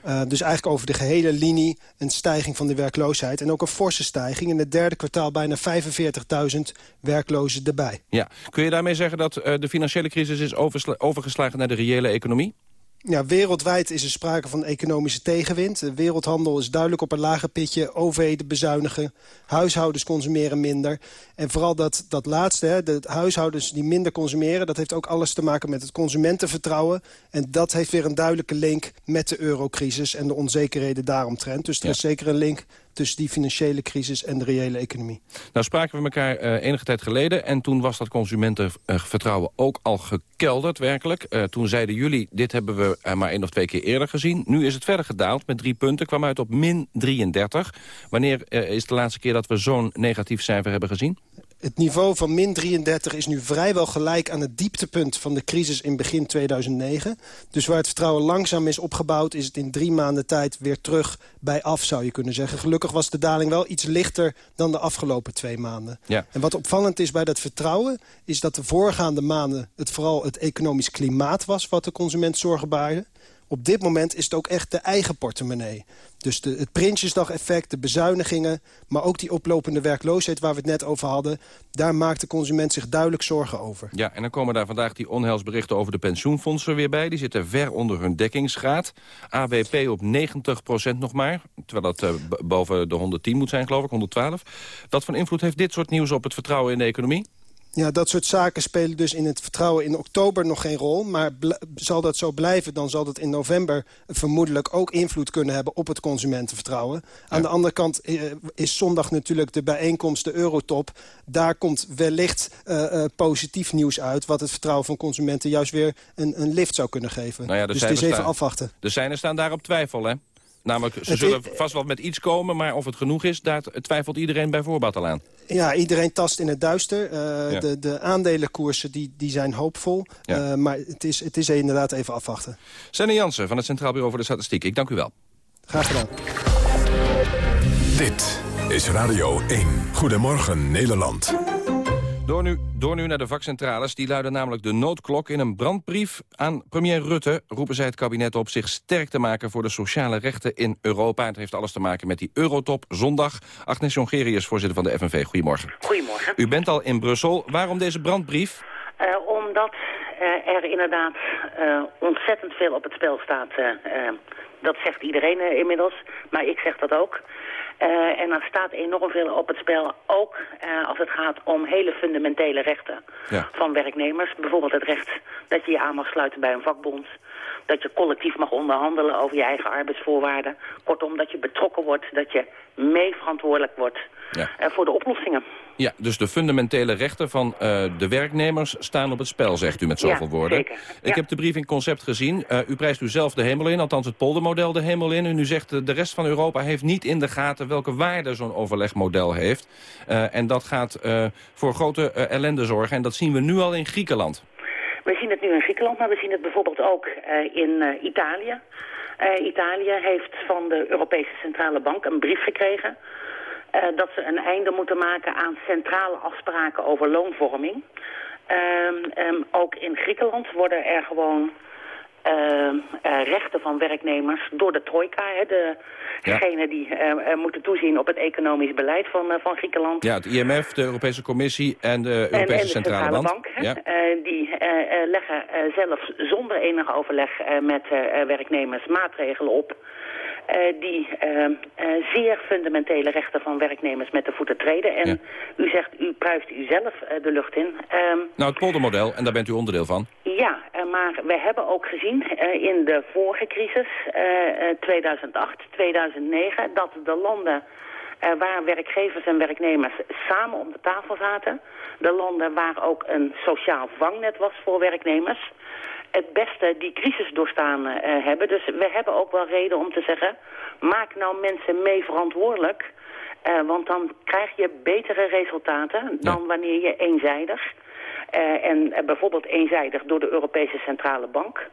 S26: Uh, dus eigenlijk over de gehele linie een stijging van de werkloosheid. En ook een forse stijging. In het derde kwartaal bijna 45.000 werklozen erbij.
S24: Ja. Kun je daarmee zeggen dat uh, de financiële crisis is overgeslagen naar de reële economie?
S26: Ja, wereldwijd is er sprake van economische tegenwind. De wereldhandel is duidelijk op een lager pitje. Overheden bezuinigen. Huishoudens consumeren minder. En vooral dat, dat laatste, hè, de huishoudens die minder consumeren... dat heeft ook alles te maken met het consumentenvertrouwen. En dat heeft weer een duidelijke link met de eurocrisis... en de onzekerheden daaromtrent. Dus er is zeker een link tussen die financiële crisis en de reële economie.
S24: Nou spraken we elkaar uh, enige tijd geleden... en toen was dat consumentenvertrouwen ook al gekelderd, werkelijk. Uh, toen zeiden jullie, dit hebben we maar één of twee keer eerder gezien. Nu is het verder gedaald met drie punten, kwam uit op min 33. Wanneer is de laatste keer dat we zo'n negatief cijfer hebben gezien?
S26: Het niveau van min 33 is nu vrijwel gelijk aan het dieptepunt van de crisis in begin 2009. Dus waar het vertrouwen langzaam is opgebouwd... is het in drie maanden tijd weer terug bij af, zou je kunnen zeggen. Gelukkig was de daling wel iets lichter dan de afgelopen twee maanden.
S24: Ja.
S26: En wat opvallend is bij dat vertrouwen... is dat de voorgaande maanden het vooral het economisch klimaat was... wat de consument zorgen baarde. Op dit moment is het ook echt de eigen portemonnee. Dus de, het Prinsjesdag-effect, de bezuinigingen... maar ook die oplopende werkloosheid waar we het net over hadden... daar maakt de consument zich duidelijk zorgen over.
S24: Ja, en dan komen daar vandaag die onheilsberichten over de pensioenfondsen weer bij. Die zitten ver onder hun dekkingsgraad. AWP op 90% nog maar. Terwijl dat uh, boven de 110 moet zijn, geloof ik, 112. Wat voor invloed heeft dit soort nieuws op het vertrouwen in de economie?
S26: Ja, dat soort zaken spelen dus in het vertrouwen in oktober nog geen rol. Maar zal dat zo blijven, dan zal dat in november vermoedelijk ook invloed kunnen hebben op het consumentenvertrouwen. Aan de andere kant eh, is zondag natuurlijk de bijeenkomst, de Eurotop. Daar komt wellicht uh, uh, positief nieuws uit, wat het vertrouwen van consumenten juist weer een, een lift zou kunnen geven.
S24: Nou ja,
S26: dus het is even afwachten.
S24: De zijnen staan daar op twijfel, hè? Namelijk, ze zullen vast wel met iets komen, maar of het genoeg is... daar twijfelt iedereen bij voorbaat al aan.
S26: Ja, iedereen tast in het duister. Uh, ja. de, de aandelenkoersen die, die zijn hoopvol. Ja. Uh, maar het is, het is inderdaad even afwachten.
S24: Senne Jansen van het Centraal Bureau voor de Statistiek. Ik dank u wel.
S26: Graag gedaan.
S1: Dit is Radio 1. Goedemorgen Nederland.
S24: Door nu, door nu naar de vakcentrales. Die luiden namelijk de noodklok in een brandbrief aan premier Rutte. Roepen zij het kabinet op zich sterk te maken voor de sociale rechten in Europa. Het heeft alles te maken met die Eurotop zondag. Agnes Jongerius, voorzitter van de FNV. Goedemorgen.
S27: Goedemorgen.
S24: U bent al in Brussel. Waarom deze brandbrief?
S27: Uh, omdat uh, er inderdaad uh, ontzettend veel op het spel staat. dat zegt iedereen inmiddels, maar ik zeg dat ook. Uh, en er staat enorm veel op het spel, ook uh, als het gaat om hele fundamentele rechten
S24: ja.
S27: van werknemers. Bijvoorbeeld het recht dat je je aan mag sluiten bij een vakbond. Dat je collectief mag onderhandelen over je eigen arbeidsvoorwaarden. Kortom, dat je betrokken wordt, dat je mee verantwoordelijk wordt
S24: ja.
S27: uh, voor de oplossingen.
S24: Ja, dus de fundamentele rechten van uh, de werknemers staan op het spel, zegt u met zoveel
S27: ja,
S24: woorden.
S27: Zeker.
S24: Ik
S27: ja.
S24: heb de brief in concept gezien. Uh, u prijst u zelf de hemel in, althans het poldermodel de hemel in. En u zegt uh, de rest van Europa heeft niet in de gaten welke waarde zo'n overlegmodel heeft. En dat gaat voor grote ellende zorgen. En dat zien we nu al in Griekenland.
S27: We zien het nu in Griekenland, maar we zien het bijvoorbeeld ook in Italië. Italië heeft van de Europese Centrale Bank een brief gekregen... Uh, dat ze een einde moeten maken aan centrale afspraken over loonvorming. Um, um, ook in Griekenland worden er gewoon uh, uh, rechten van werknemers door de trojka, hè, de,
S24: Ja.
S27: degene die uh, moeten toezien op het economisch beleid van, van Griekenland.
S24: Ja, het IMF, de Europese Commissie en de Europese
S27: en, en de
S24: Centrale,
S27: Centrale
S24: Bank.
S27: Bank, hè,
S24: ja.
S27: eh, die eh, eh, leggen eh, zelfs zonder enig overleg eh, met eh, werknemers maatregelen op... eh, die eh, eh, zeer fundamentele rechten van werknemers met de voeten treden. En u zegt, u pruist u zelf eh, de lucht in. Ehm,
S24: Nou, het poldermodel, en daar bent u onderdeel van.
S27: ja, maar we hebben ook gezien in de vorige crisis, eh, eh, 2008, 2009, dat de landen waar werkgevers en werknemers samen om de tafel zaten, de landen waar ook een sociaal vangnet was voor werknemers, het beste die crisis doorstaan eh, hebben. Dus we hebben ook wel reden om te zeggen, maak nou mensen mee verantwoordelijk, eh, want dan krijg je betere resultaten dan wanneer je eenzijdig... Uh, en bijvoorbeeld eenzijdig door de Europese Centrale Bank...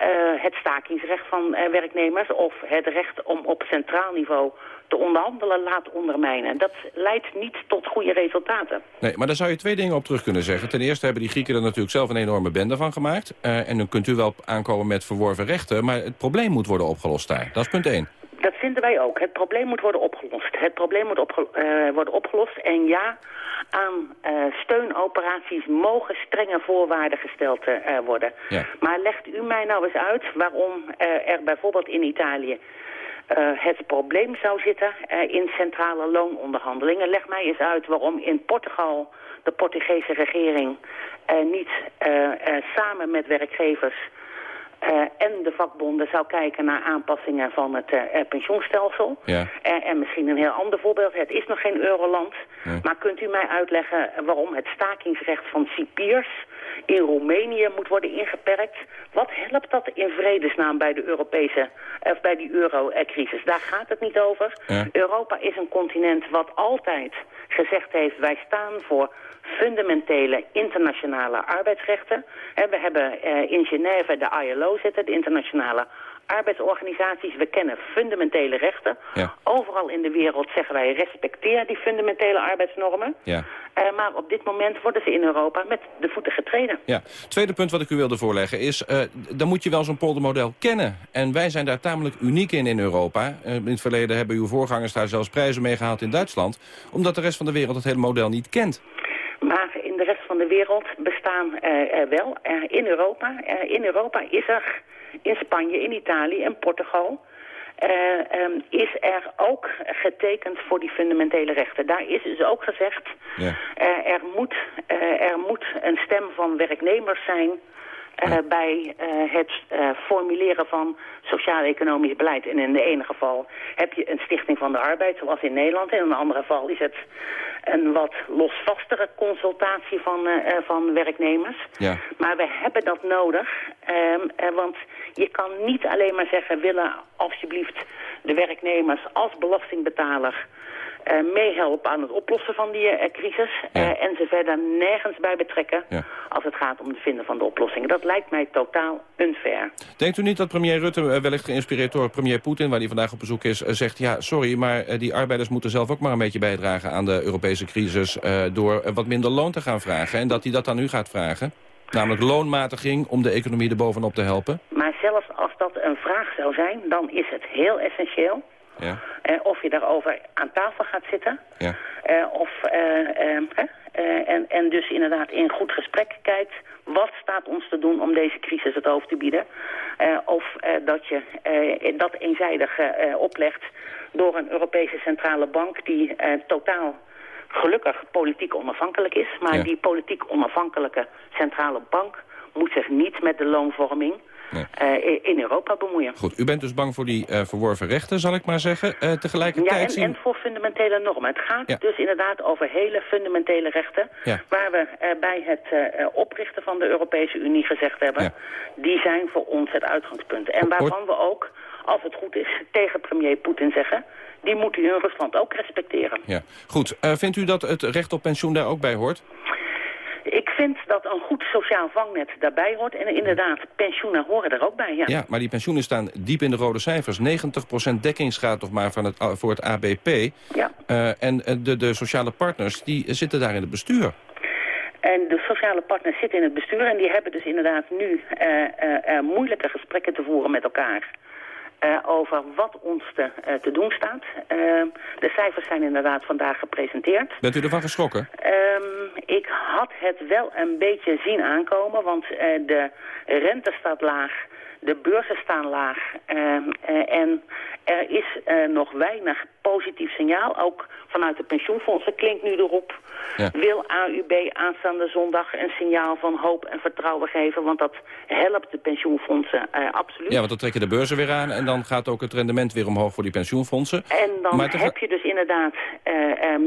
S27: Uh, het stakingsrecht van werknemers of het recht om op centraal niveau te onderhandelen laat ondermijnen. Dat leidt niet tot goede resultaten.
S24: Nee, maar daar zou je twee dingen op terug kunnen zeggen. Ten eerste hebben die Grieken er natuurlijk zelf een enorme bende van gemaakt. en dan kunt u wel aankomen met verworven rechten, maar het probleem moet worden opgelost daar. Dat is punt één.
S27: Dat vinden wij ook. Het probleem moet worden opgelost. Het probleem moet opge uh, worden opgelost. En ja, aan uh, steunoperaties mogen strenge voorwaarden gesteld uh, worden.
S24: Ja.
S27: Maar legt u mij nou eens uit waarom er bijvoorbeeld in Italië... het probleem zou zitten in centrale loononderhandelingen. Leg mij eens uit waarom in Portugal de Portugese regering niet samen met werkgevers en de vakbonden zou kijken naar aanpassingen van het uh, pensioenstelsel.
S24: Ja.
S27: Uh, en misschien een heel ander voorbeeld. Het is nog geen euroland.
S24: Nee.
S27: Maar kunt u mij uitleggen waarom het stakingsrecht van cipiers in Roemenië moet worden ingeperkt? Wat helpt dat in vredesnaam bij de Europese, of bij die eurocrisis? Daar gaat het niet over.
S24: Ja.
S27: Europa is een continent wat altijd gezegd heeft... wij staan voor fundamentele internationale arbeidsrechten. En we hebben uh, in Genève de ILO zitten, de internationale arbeidsorganisaties. We kennen fundamentele rechten.
S24: Ja.
S27: Overal in de wereld zeggen wij respecteer die fundamentele arbeidsnormen.
S24: Ja.
S27: Uh, maar op dit moment worden ze in Europa met de voeten getreden.
S24: Ja. Tweede punt wat ik u wilde voorleggen is... Uh, dan moet je wel zo'n poldermodel kennen. En wij zijn daar tamelijk uniek in in Europa. Uh, in het verleden hebben uw voorgangers daar zelfs prijzen mee gehaald in Duitsland. Omdat de rest van de wereld het hele model niet kent.
S27: Maar in de rest van de wereld bestaan uh, wel. In, Europa, in Europa is er, in Spanje, in Italië en Portugal... Um, is er ook getekend voor die fundamentele rechten. Daar is dus ook gezegd...
S24: Ja.
S27: er, moet, er moet een stem van werknemers zijn... Ja. bij het formuleren van sociaal-economisch beleid. En in de ene geval heb je een stichting van de arbeid, zoals in Nederland. En in een andere geval is het een wat losvastere consultatie van, van werknemers.
S24: Ja.
S27: Maar we hebben dat nodig, um, uh, want je kan niet alleen maar zeggen... willen alsjeblieft de werknemers als belastingbetaler... Uh, meehelpen aan het oplossen van die uh, crisis.
S24: Ja.
S27: Uh, en ze verder nergens bij betrekken
S24: Ja.
S27: als het gaat om het vinden van de oplossingen. Dat lijkt mij totaal unfair.
S24: Denkt u niet dat premier Rutte, eh, wellicht geïnspireerd door premier Poetin... waar hij vandaag op bezoek is, eh, zegt... ja, sorry, maar eh, die arbeiders moeten zelf ook maar een beetje bijdragen... aan de Europese crisis eh, door eh, wat minder loon te gaan vragen. En dat hij dat aan u gaat vragen? Namelijk loonmatiging om de economie er bovenop te helpen?
S27: Maar zelfs als dat een vraag zou zijn, dan is het heel essentieel...
S24: Ja.
S27: eh, of je daarover aan tafel gaat zitten...
S24: Ja.
S27: Eh, of, eh, en, en dus inderdaad in goed gesprek kijkt... wat staat ons te doen om deze crisis het hoofd te bieden. Of dat je dat eenzijdig oplegt door een Europese centrale bank... die totaal gelukkig politiek onafhankelijk is. Maar
S24: Ja.
S27: die politiek onafhankelijke centrale bank moet zich niet met de loonvorming...
S24: Nee.
S27: eh, in Europa bemoeien.
S24: Goed, u bent dus bang voor die eh, verworven rechten, zal ik maar zeggen. Eh,
S27: Ja,
S24: tegelijkertijd
S27: en,
S24: zien...
S27: en voor fundamentele normen. Het gaat
S24: Ja.
S27: dus inderdaad over hele fundamentele rechten...
S24: Ja.
S27: waar we bij het oprichten van de Europese Unie gezegd hebben...
S24: Ja.
S27: die zijn voor ons het uitgangspunt. En waarvan we ook, als het goed is, tegen premier Poetin zeggen... die moet u in Rusland ook respecteren.
S24: Ja. Goed, vindt u dat het recht op pensioen daar ook bij hoort?
S27: Ik vind dat een goed sociaal vangnet daarbij hoort. En inderdaad, pensioenen horen er ook bij, ja.
S24: Ja, maar die pensioenen staan diep in de rode cijfers. 90% dekkingsgraad nog maar van het, voor het ABP.
S27: Ja.
S24: Eh, en eh, de, de sociale partners die zitten daar in het bestuur.
S27: En de sociale partners zitten in het bestuur en die hebben dus inderdaad nu eh, eh, eh, moeilijke gesprekken te voeren met elkaar. eh, over wat ons te, eh, te doen staat. Eh, de cijfers zijn inderdaad vandaag gepresenteerd.
S24: Bent u ervan geschrokken?
S27: Het wel een beetje zien aankomen, want eh, de rente staat laag, de beurzen staan laag ehm, eh, en er is eh, nog weinig positief signaal. Ook vanuit de pensioenfondsen klinkt nu de roep.
S24: Ja.
S27: Wil AUB aanstaande zondag een signaal van hoop en vertrouwen geven, want dat helpt de pensioenfondsen eh, absoluut.
S24: Ja, want dan trekken de beurzen weer aan... en dan gaat ook het rendement weer omhoog voor die pensioenfondsen.
S27: En dan
S24: Maar
S27: heb je dus inderdaad eh,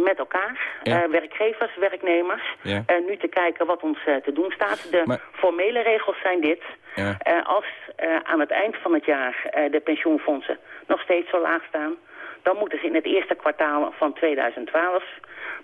S27: met elkaar,
S24: Ja.
S27: werkgevers, werknemers,
S24: Ja.
S27: nu te kijken wat ons te doen staat. De
S24: Maar-
S27: formele regels zijn dit.
S24: Ja.
S27: Als aan het eind van het jaar de pensioenfondsen nog steeds zo laag staan... dan moeten ze in het eerste kwartaal van 2012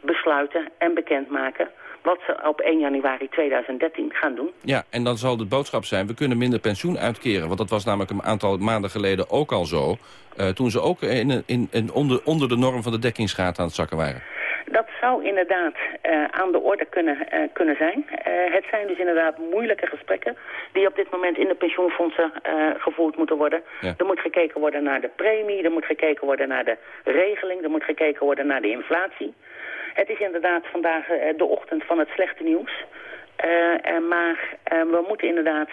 S27: besluiten en bekendmaken... wat ze op 1 januari 2013 gaan doen.
S24: Ja, en dan zal de boodschap zijn, we kunnen minder pensioen uitkeren. Want dat was namelijk een aantal maanden geleden ook al zo. eh, toen ze ook in, in, in onder, onder de norm van de dekkingsgraad aan het zakken waren.
S27: Dat zou inderdaad uh, aan de orde kunnen, uh, kunnen zijn. Uh, het zijn dus inderdaad moeilijke gesprekken die op dit moment in de pensioenfondsen gevoerd moeten worden. Ja. Er moet gekeken worden naar de premie, er moet gekeken worden naar de regeling, er moet gekeken worden naar de inflatie. Het is inderdaad vandaag de ochtend van het slechte nieuws. maar we moeten inderdaad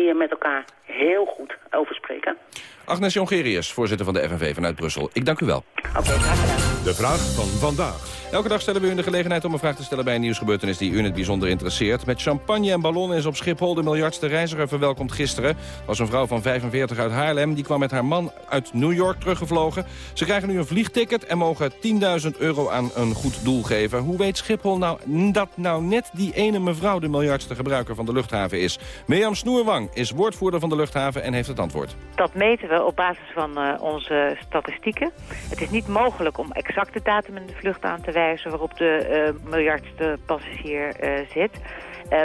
S27: hier met elkaar heel goed over spreken.
S24: Agnes Jongerius, voorzitter van de FNV vanuit Brussel. Ik dank u wel.
S27: Oké, graag gedaan.
S1: De vraag van vandaag.
S24: Elke dag stellen we u de gelegenheid om een vraag te stellen bij een nieuwsgebeurtenis die u in het bijzonder interesseert. Met champagne en ballonnen is op Schiphol de miljardste reiziger verwelkomd gisteren. was een vrouw van 45 uit Haarlem. Die kwam met haar man uit New York teruggevlogen. Ze krijgen nu een vliegticket en mogen 10.000 euro aan een goed doel geven. Hoe weet Schiphol nou dat nou net die ene mevrouw de miljardste gebruiker van de luchthaven is? Mirjam Snoerwang is woordvoerder van de luchthaven en heeft het antwoord.
S28: Dat meten we op basis van uh, onze statistieken. Het is niet mogelijk om exacte datum in de vlucht aan te wijzen waarop de uh, miljardste passagier uh, zit.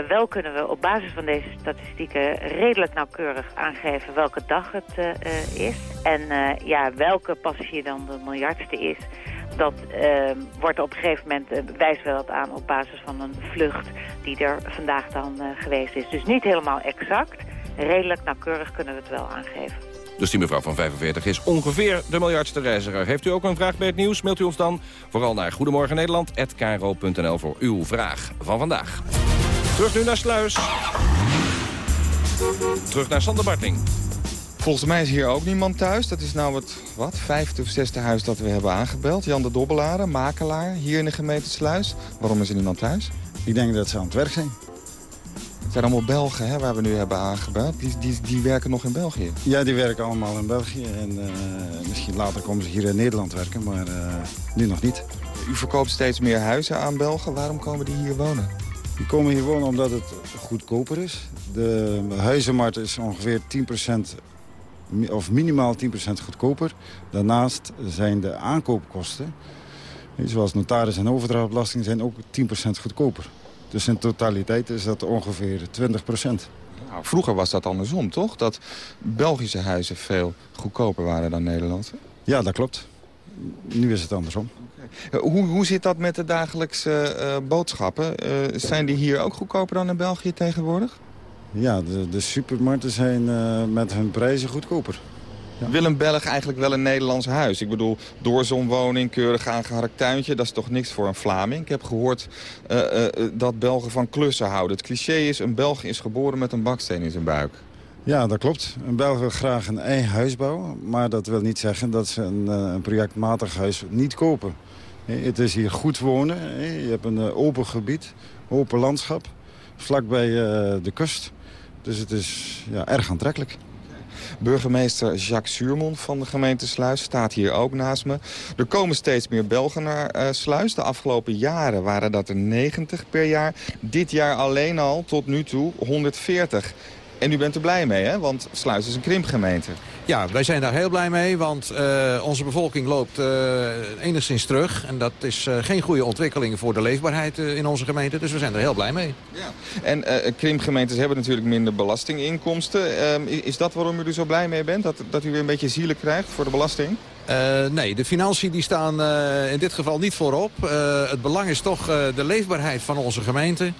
S28: Wel kunnen we op basis van deze statistieken redelijk nauwkeurig aangeven welke dag het is. En ja, welke passagier dan de miljardste is, dat wordt op een gegeven moment, wijzen we dat aan op basis van een vlucht die er vandaag dan geweest is. Dus niet helemaal exact, redelijk nauwkeurig kunnen we het wel aangeven.
S24: Dus die mevrouw van 45 is ongeveer de miljardste reiziger. Heeft u ook een vraag bij het nieuws? Mailt u ons dan vooral naar Goedemorgen Nederland@kro.nl voor uw vraag van vandaag. Terug nu naar Sluis. Terug naar Sander Bartling.
S25: Volgens mij is hier ook niemand thuis. Dat is nou het wat, vijfde of zesde huis dat we hebben aangebeld. Jan de Dobbelaren, makelaar, hier in de gemeente Sluis. Waarom is er niemand thuis?
S29: Ik denk dat ze aan het werk zijn.
S25: Zijn allemaal Belgen hè, waar we nu hebben aangebeld. Die, die, die werken nog in België?
S29: Ja, die werken allemaal in België. En uh, misschien later komen ze hier in Nederland werken, maar uh, nu nog niet.
S25: U verkoopt steeds meer huizen aan Belgen. Waarom komen die hier wonen?
S29: Die komen hier wonen omdat het goedkoper is. De huizenmarkt is ongeveer 10% of minimaal 10% goedkoper. Daarnaast zijn de aankoopkosten, zoals notaris en overdrachtbelasting, zijn ook 10% goedkoper. Dus in totaliteit is dat ongeveer 20 procent.
S25: Nou, vroeger was dat andersom, toch? Dat Belgische huizen veel goedkoper waren dan Nederlandse?
S29: Ja, dat klopt. Nu is het andersom.
S25: Okay. Hoe, hoe zit dat met de dagelijkse uh, boodschappen? Uh, zijn die hier ook goedkoper dan in België tegenwoordig?
S29: Ja, de, de supermarkten zijn uh, met hun prijzen goedkoper.
S25: Ja. Wil een Belg eigenlijk wel een Nederlands huis? Ik bedoel, doorzonwoning, keurig aangeharkt tuintje... dat is toch niks voor een Vlaming? Ik heb gehoord uh, uh, dat Belgen van klussen houden. Het cliché is, een Belg is geboren met een baksteen in zijn buik.
S29: Ja, dat klopt. Een Belg wil graag een eigen huis bouwen. Maar dat wil niet zeggen dat ze een, een projectmatig huis niet kopen. Het is hier goed wonen. Je hebt een open gebied, open landschap. Vlakbij de kust. Dus het is ja, erg aantrekkelijk.
S25: Burgemeester Jacques Suurmon van de gemeente Sluis staat hier ook naast me. Er komen steeds meer Belgen naar uh, Sluis. De afgelopen jaren waren dat er 90 per jaar. Dit jaar alleen al tot nu toe 140. En u bent er blij mee, hè? Want Sluis is een krimpgemeente.
S30: Ja, wij zijn daar heel blij mee, want uh, onze bevolking loopt uh, enigszins terug. En dat is uh, geen goede ontwikkeling voor de leefbaarheid in onze gemeente. Dus we zijn er heel blij mee.
S25: Ja. En krimpgemeentes hebben natuurlijk minder belastinginkomsten. Ehm, is dat waarom u er zo blij mee bent? Dat, dat u weer een beetje zielen krijgt voor de belasting?
S30: nee, de financiën die staan in dit geval niet voorop. het belang is toch de leefbaarheid van onze gemeente.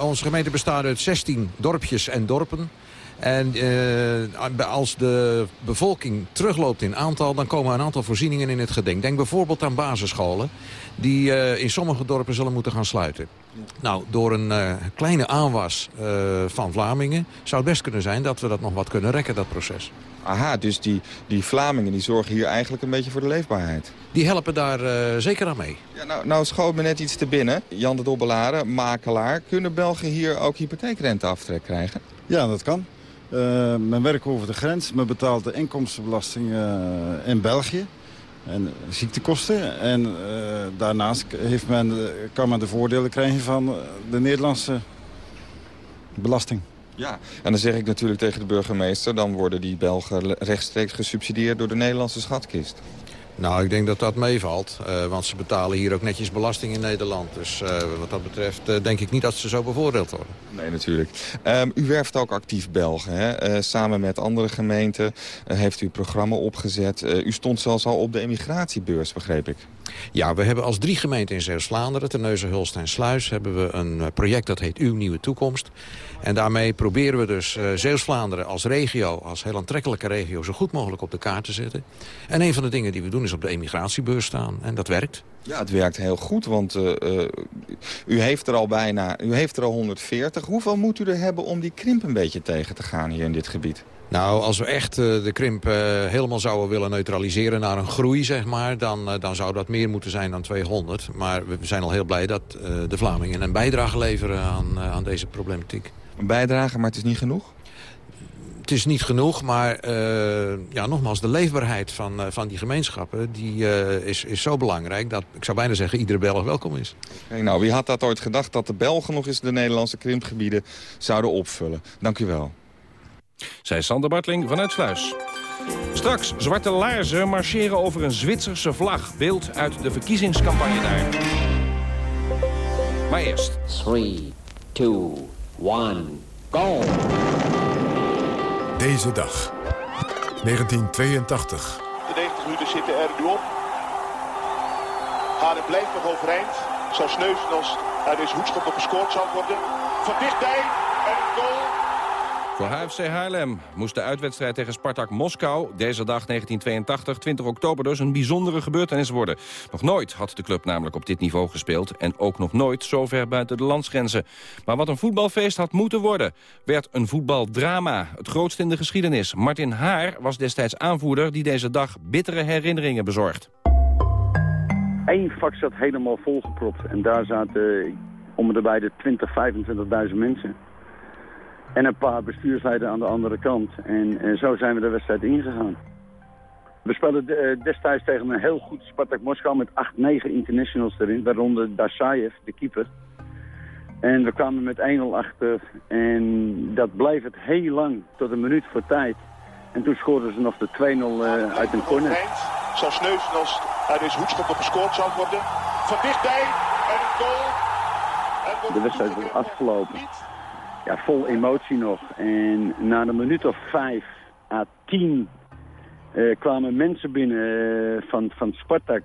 S30: Onze gemeente bestaat uit 16 dorpjes en dorpen. En uh, als de bevolking terugloopt in aantal... dan komen een aantal voorzieningen in het geding. Denk bijvoorbeeld aan basisscholen... die uh, in sommige dorpen zullen moeten gaan sluiten. Nou, door een uh, kleine aanwas van Vlamingen... zou het best kunnen zijn dat we dat nog wat kunnen rekken, dat proces.
S25: Aha, dus die, die Vlamingen die zorgen hier eigenlijk een beetje voor de leefbaarheid.
S30: Die helpen daar zeker aan mee.
S25: Ja, nou, nou schoot me net iets te binnen. Jan de Dobbelaren, makelaar. Kunnen Belgen hier ook hypotheekrenteaftrek krijgen?
S29: Ja, dat kan. Uh, men werkt over de grens, men betaalt de inkomstenbelasting uh, in België. En ziektekosten. En daarnaast heeft men, kan men de voordelen krijgen van de Nederlandse belasting.
S25: Ja, en dan zeg ik natuurlijk tegen de burgemeester... dan worden die Belgen rechtstreeks gesubsidieerd door de Nederlandse schatkist.
S30: Nou, ik denk dat dat meevalt. Uh, want ze betalen hier ook netjes belasting in Nederland. Dus uh, wat dat betreft uh, denk ik niet dat ze zo bevoordeeld worden.
S25: Nee, natuurlijk. Um, u werft ook actief Belgen. Hè? samen met andere gemeenten heeft u programma opgezet. u stond zelfs al op de emigratiebeurs, begreep ik.
S30: Ja, we hebben als drie gemeenten in Zeeuws-Vlaanderen... Terneuzen, Hulst en Sluis... hebben we een project dat heet Uw Nieuwe Toekomst. En daarmee proberen we dus Zeeuws-Vlaanderen als regio... als heel aantrekkelijke regio zo goed mogelijk op de kaart te zetten. En een van de dingen die we doen is op de emigratiebeurs staan. En dat werkt.
S25: Ja, het werkt heel goed, want uh, uh, u heeft er al bijna u heeft er al 140. Hoeveel moet u er hebben om die krimp een beetje tegen te gaan hier in dit gebied?
S30: Nou, als we echt uh, de krimp uh, helemaal zouden willen neutraliseren naar een groei, zeg maar... Dan, uh, dan zou dat meer moeten zijn dan 200. Maar we zijn al heel blij dat de Vlamingen een bijdrage leveren aan, aan deze problematiek.
S25: Een bijdrage, maar het is niet genoeg?
S30: Het is niet genoeg, maar ja, nogmaals, de leefbaarheid van, van die gemeenschappen... die is, is zo belangrijk dat, ik zou bijna zeggen, iedere Belg welkom is.
S25: Okay, nou, wie had dat ooit gedacht dat de Belgen nog eens de Nederlandse krimpgebieden zouden opvullen? Dank u wel.
S24: Zij Sander Bartling vanuit Sluis. Straks, zwarte laarzen marcheren over een Zwitserse vlag. Beeld uit de verkiezingscampagne daar. Maar eerst.
S31: 3, 2, 1, go!
S1: Deze dag. 1982.
S32: De 90 minuten zitten er nu op. Haren blijft nog overeind. Zou sneuzen als uit deze hoekschop nog gescoord zou worden. Van dichtbij en goal.
S24: Voor HFC Haarlem moest de uitwedstrijd tegen Spartak Moskou... deze dag 1982, 20 oktober dus, een bijzondere gebeurtenis worden. Nog nooit had de club namelijk op dit niveau gespeeld... en ook nog nooit zo ver buiten de landsgrenzen. Maar wat een voetbalfeest had moeten worden... werd een voetbaldrama, het grootste in de geschiedenis. Martin Haar was destijds aanvoerder die deze dag bittere herinneringen bezorgt.
S33: Eén vak zat helemaal volgepropt en daar zaten om erbij de 20, 25.000 mensen... En een paar bestuursleden aan de andere kant. En, en zo zijn we de wedstrijd ingegaan. We speelden eh, destijds tegen een heel goed Spartak Moskou met 8, 9 internationals erin. Waaronder Dasayev, de keeper. En we kwamen met 1-0 achter. En dat bleef het heel lang, tot een minuut voor tijd. En toen scoorden ze nog de 2-0 uh, uit een corner.
S32: Zou sneuzen als uit deze hoekschop op gescoord zou worden. Van dichtbij en een goal.
S33: De wedstrijd was afgelopen ja, vol emotie nog. En na een minuut of vijf à tien uh, kwamen mensen binnen uh, van, van Spartak.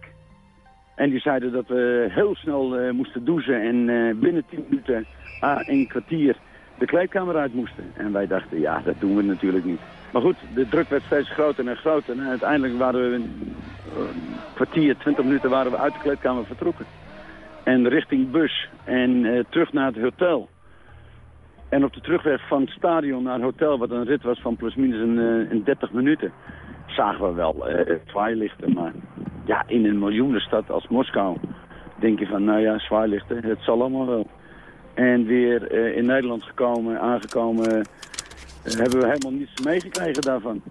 S33: En die zeiden dat we heel snel uh, moesten douchen en binnen tien minuten à een kwartier de kleedkamer uit moesten. En wij dachten, ja, dat doen we natuurlijk niet. Maar goed, de druk werd steeds groter en groter. En uiteindelijk waren we een kwartier, twintig minuten waren we uit de kleedkamer vertrokken. En richting bus en terug naar het hotel. En op de terugweg van het stadion naar het hotel, wat een rit was van plusminus een, uh, een 30 minuten, zagen we wel uh, zwaailichten. Maar ja, in een miljoenenstad als Moskou denk je van, nou ja, zwaailichten, het zal allemaal wel. En weer in Nederland gekomen, aangekomen, hebben we helemaal niets meegekregen daarvan.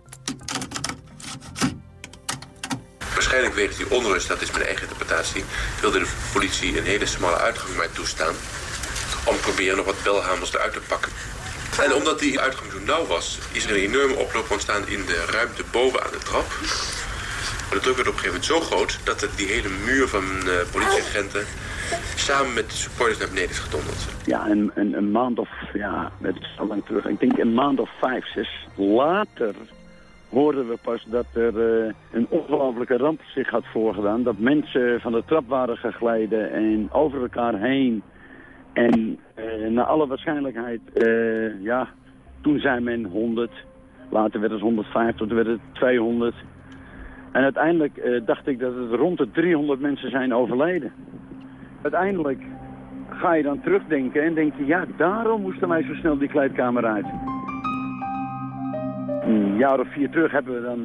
S34: Waarschijnlijk wegens die onrust, dat is mijn eigen interpretatie, wilde de politie een hele smalle uitgang mij toestaan om proberen nog wat belhamels eruit te pakken. En omdat die uitgang zo nauw was, is er een enorme oploop ontstaan in de ruimte boven aan de trap. Maar de druk werd op een gegeven moment zo groot dat het die hele muur van uh, politieagenten samen met de supporters naar beneden is gedonderd.
S33: Ja, een, een, een maand of, ja, het is al lang terug, ik denk een maand of vijf, zes later hoorden we pas dat er uh, een ongelofelijke ramp zich had voorgedaan. Dat mensen van de trap waren gegleden en over elkaar heen en uh, naar alle waarschijnlijkheid, uh, ja, toen zijn men 100. Later werd het 150, toen werd het 200. En uiteindelijk uh, dacht ik dat het rond de 300 mensen zijn overleden. Uiteindelijk ga je dan terugdenken en denk je, ja, daarom moesten wij zo snel die kleedkamer uit. Een jaar of vier terug hebben we dan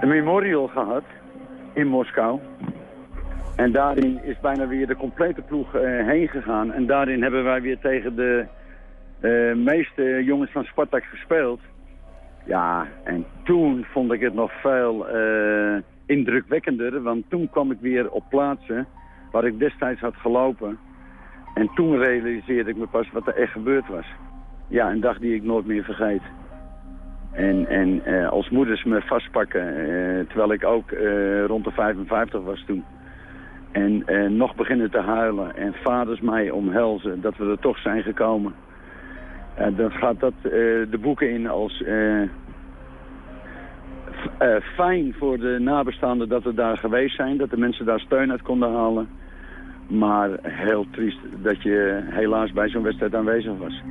S33: een memorial gehad in Moskou. En daarin is bijna weer de complete ploeg uh, heen gegaan. En daarin hebben wij weer tegen de uh, meeste jongens van Spartak gespeeld. Ja, en toen vond ik het nog veel uh, indrukwekkender. Want toen kwam ik weer op plaatsen waar ik destijds had gelopen. En toen realiseerde ik me pas wat er echt gebeurd was. Ja, een dag die ik nooit meer vergeet. En, en eh, als moeders me vastpakken, eh, terwijl ik ook eh, rond de 55 was toen. En eh, nog beginnen te huilen en vaders mij omhelzen dat we er toch zijn gekomen. Eh, dan gaat dat eh, de boeken in als fijn voor de nabestaanden dat we daar geweest zijn. Dat de mensen daar steun uit konden halen. Maar heel triest dat je helaas bij zo'n wedstrijd aanwezig was.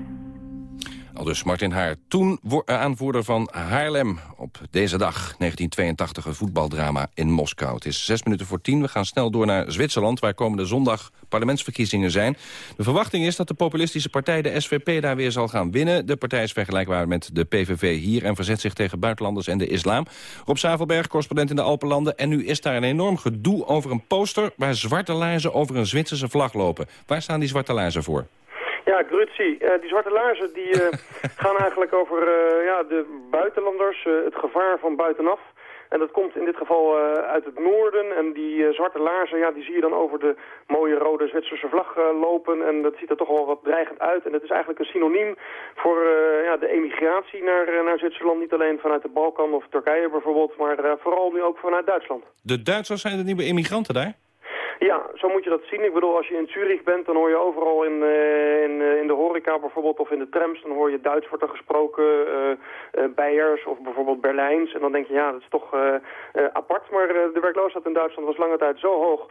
S24: Al dus Martin Haar, toen eh, aanvoerder van Haarlem op deze dag, 1982, een voetbaldrama in Moskou. Het is zes minuten voor tien. We gaan snel door naar Zwitserland, waar komende zondag parlementsverkiezingen zijn. De verwachting is dat de populistische partij, de SVP, daar weer zal gaan winnen. De partij is vergelijkbaar met de PVV hier en verzet zich tegen buitenlanders en de islam. Rob Zavelberg, correspondent in de Alpenlanden. En nu is daar een enorm gedoe over een poster waar zwarte laarzen over een Zwitserse vlag lopen. Waar staan die zwarte laarzen voor?
S35: Ja, Grutzi, eh, die zwarte laarzen die, eh, gaan eigenlijk over eh, ja, de buitenlanders, het gevaar van buitenaf. En dat komt in dit geval uit het noorden. En die zwarte laarzen, ja, die zie je dan over de mooie rode Zwitserse vlag lopen. En dat ziet er toch wel wat dreigend uit. En dat is eigenlijk een synoniem voor ja, de emigratie naar, naar Zwitserland. Niet alleen vanuit de Balkan of Turkije bijvoorbeeld, maar vooral nu ook vanuit Duitsland.
S24: De Duitsers zijn de nieuwe immigranten daar?
S35: Ja, zo moet je dat zien. Ik bedoel, als je in Zurich bent, dan hoor je overal in, eh, in, eh, in de horeca bijvoorbeeld of in de trams, dan hoor je Duits wordt er gesproken, eh Beiers of bijvoorbeeld Berlijns. En dan denk je, ja, dat is toch apart. Maar de werkloosheid in Duitsland was lange tijd zo hoog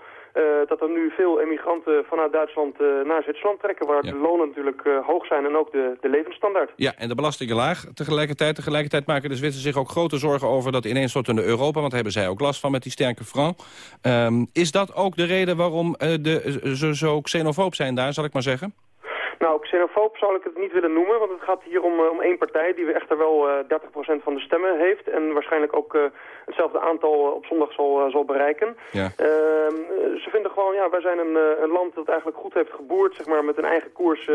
S35: dat er nu veel emigranten vanuit Duitsland eh, naar Zwitserland trekken, waar de lonen natuurlijk eh, hoog zijn en ook de, de levensstandaard.
S24: Ja, en de belastingen laag. Tegelijkertijd, tegelijkertijd maken de Zwitsers zich ook grote zorgen over dat ineenstortende Europa. Want daar hebben zij ook last van met die sterke franc. Ehm, is dat ook de reden waarom eh, de, ze zo xenofoob zijn daar, zal ik maar zeggen?
S35: Nou, xenofoob zou ik het niet willen noemen, want het gaat hier om, eh, om één partij die echter wel eh 30% van de stemmen heeft en waarschijnlijk ook eh, hetzelfde aantal eh, op zondag zal, eh, zal bereiken.
S24: Ja.
S35: Ehm, eh, ze vinden gewoon, ja, wij zijn een, eh, een land dat eigenlijk goed heeft geboerd, zeg maar, met een eigen koers eh,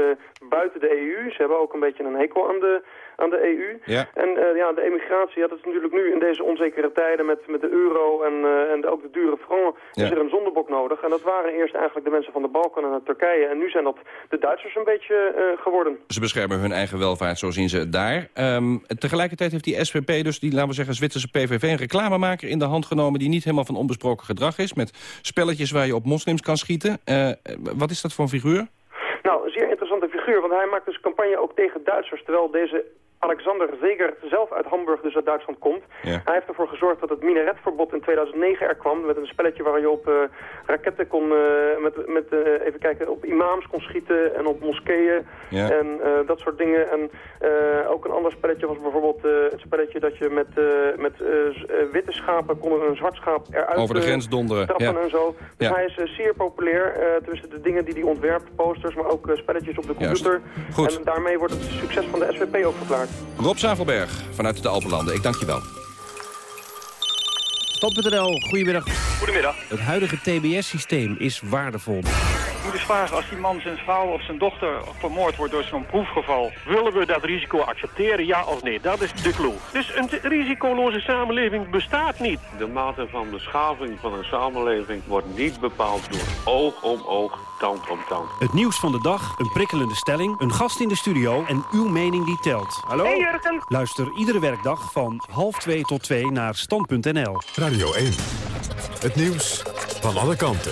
S35: buiten de EU. Ze hebben ook een beetje een hekel aan de, aan de EU.
S24: Ja.
S35: En eh, ja, de emigratie, ja, dat is natuurlijk nu in deze onzekere tijden met, met de euro en, eh, en de- ook de dure franc,
S24: Ja.
S35: is er een zondebok nodig. En dat waren eerst eigenlijk de mensen van de Balkan en Turkije. En nu zijn dat de Duitsers een beetje eh, geworden.
S24: Ze beschermen hun eigen welvaart, zo zien ze het daar. Ehm, tegelijkertijd heeft die SVP, dus die, laten we zeggen, Zwitserse PVV... een reclamemaker in de hand genomen die niet helemaal van onbesproken gedrag is... met spelletjes waar je op moslims kan schieten. Wat is dat voor een figuur?
S35: Nou, een zeer interessante figuur, want hij maakt dus campagne ook tegen Duitsers, terwijl deze Alexander Zegert zelf uit Hamburg, dus uit Duitsland, komt.
S24: Ja.
S35: Hij heeft ervoor gezorgd dat het minaretverbod in 2009 er kwam, met een spelletje waar je op eh, raketten kon, eh, met, met eh, even kijken, op imams kon schieten en op moskeeën
S24: Ja.
S35: en dat soort dingen. En ook een ander spelletje was bijvoorbeeld het spelletje dat je met, met witte schapen kon een zwart schaap eruit
S24: Over de grens donderen,
S35: trappen
S24: ja.
S35: en zo. Dus hij is zeer populair tussen de dingen die hij ontwerpt, posters, maar ook spelletjes op de computer.
S24: Goed.
S35: En daarmee wordt het succes van de SVP ook verklaard.
S24: Rob Zavelberg vanuit de Alpenlanden, ik dank je wel.
S36: Stand.nl, goedemiddag.
S37: Goedemiddag.
S36: Het huidige TBS-systeem is waardevol.
S37: Moet eens vragen, als die man zijn vrouw of zijn dochter vermoord wordt door zo'n proefgeval... willen we dat risico accepteren, ja of nee? Dat is de clue. Dus een risicoloze samenleving bestaat niet.
S38: De mate van beschaving van een samenleving wordt niet bepaald door oog om oog, tand om tand.
S36: Het nieuws van de dag, een prikkelende stelling, een gast in de studio en uw mening die telt. Hallo?
S37: Hey, Jurgen.
S36: Luister iedere werkdag van half twee tot twee naar stand.nl.
S1: Radio 1. Het nieuws van alle kanten.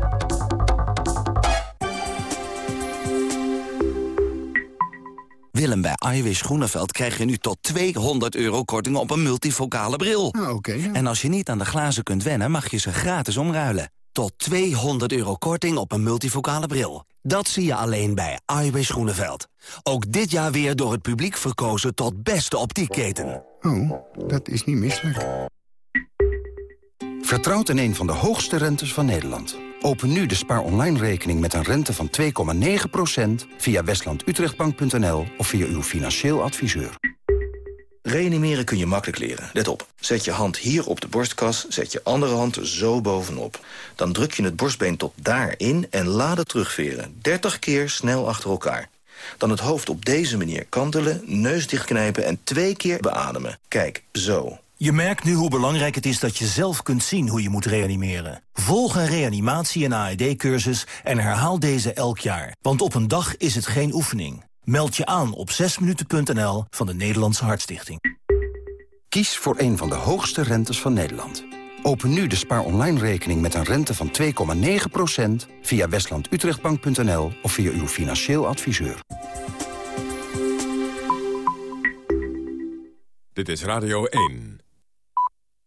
S39: Willem, bij Iwis Groeneveld krijg je nu tot 200 euro korting op een multifocale bril.
S40: Ah, Oké.
S39: En als je niet aan de glazen kunt wennen, mag je ze gratis omruilen. Tot 200 euro korting op een multifocale bril. Dat zie je alleen bij Iwis Groeneveld. Ook dit jaar weer door het publiek verkozen tot beste optiekketen.
S40: Oh, dat is niet misselijk.
S30: Vertrouwt in een van de hoogste rentes van Nederland. Open nu de spaar online rekening met een rente van 2,9% via westlandutrechtbank.nl of via uw financieel adviseur.
S41: Reanimeren kun je makkelijk leren. Let op. Zet je hand hier op de borstkas, zet je andere hand zo bovenop. Dan druk je het borstbeen tot daarin en laat het terugveren. 30 keer snel achter elkaar. Dan het hoofd op deze manier kantelen, neus dichtknijpen en twee keer beademen. Kijk, zo.
S5: Je merkt nu hoe belangrijk het is dat je zelf kunt zien hoe je moet reanimeren. Volg een reanimatie- en AED-cursus en herhaal deze elk jaar. Want op een dag is het geen oefening. Meld je aan op 6minuten.nl van de Nederlandse Hartstichting.
S30: Kies voor een van de hoogste rentes van Nederland. Open nu de spaar online rekening met een rente van 2,9% via westlandutrechtbank.nl of via uw financieel adviseur.
S1: Dit is Radio 1.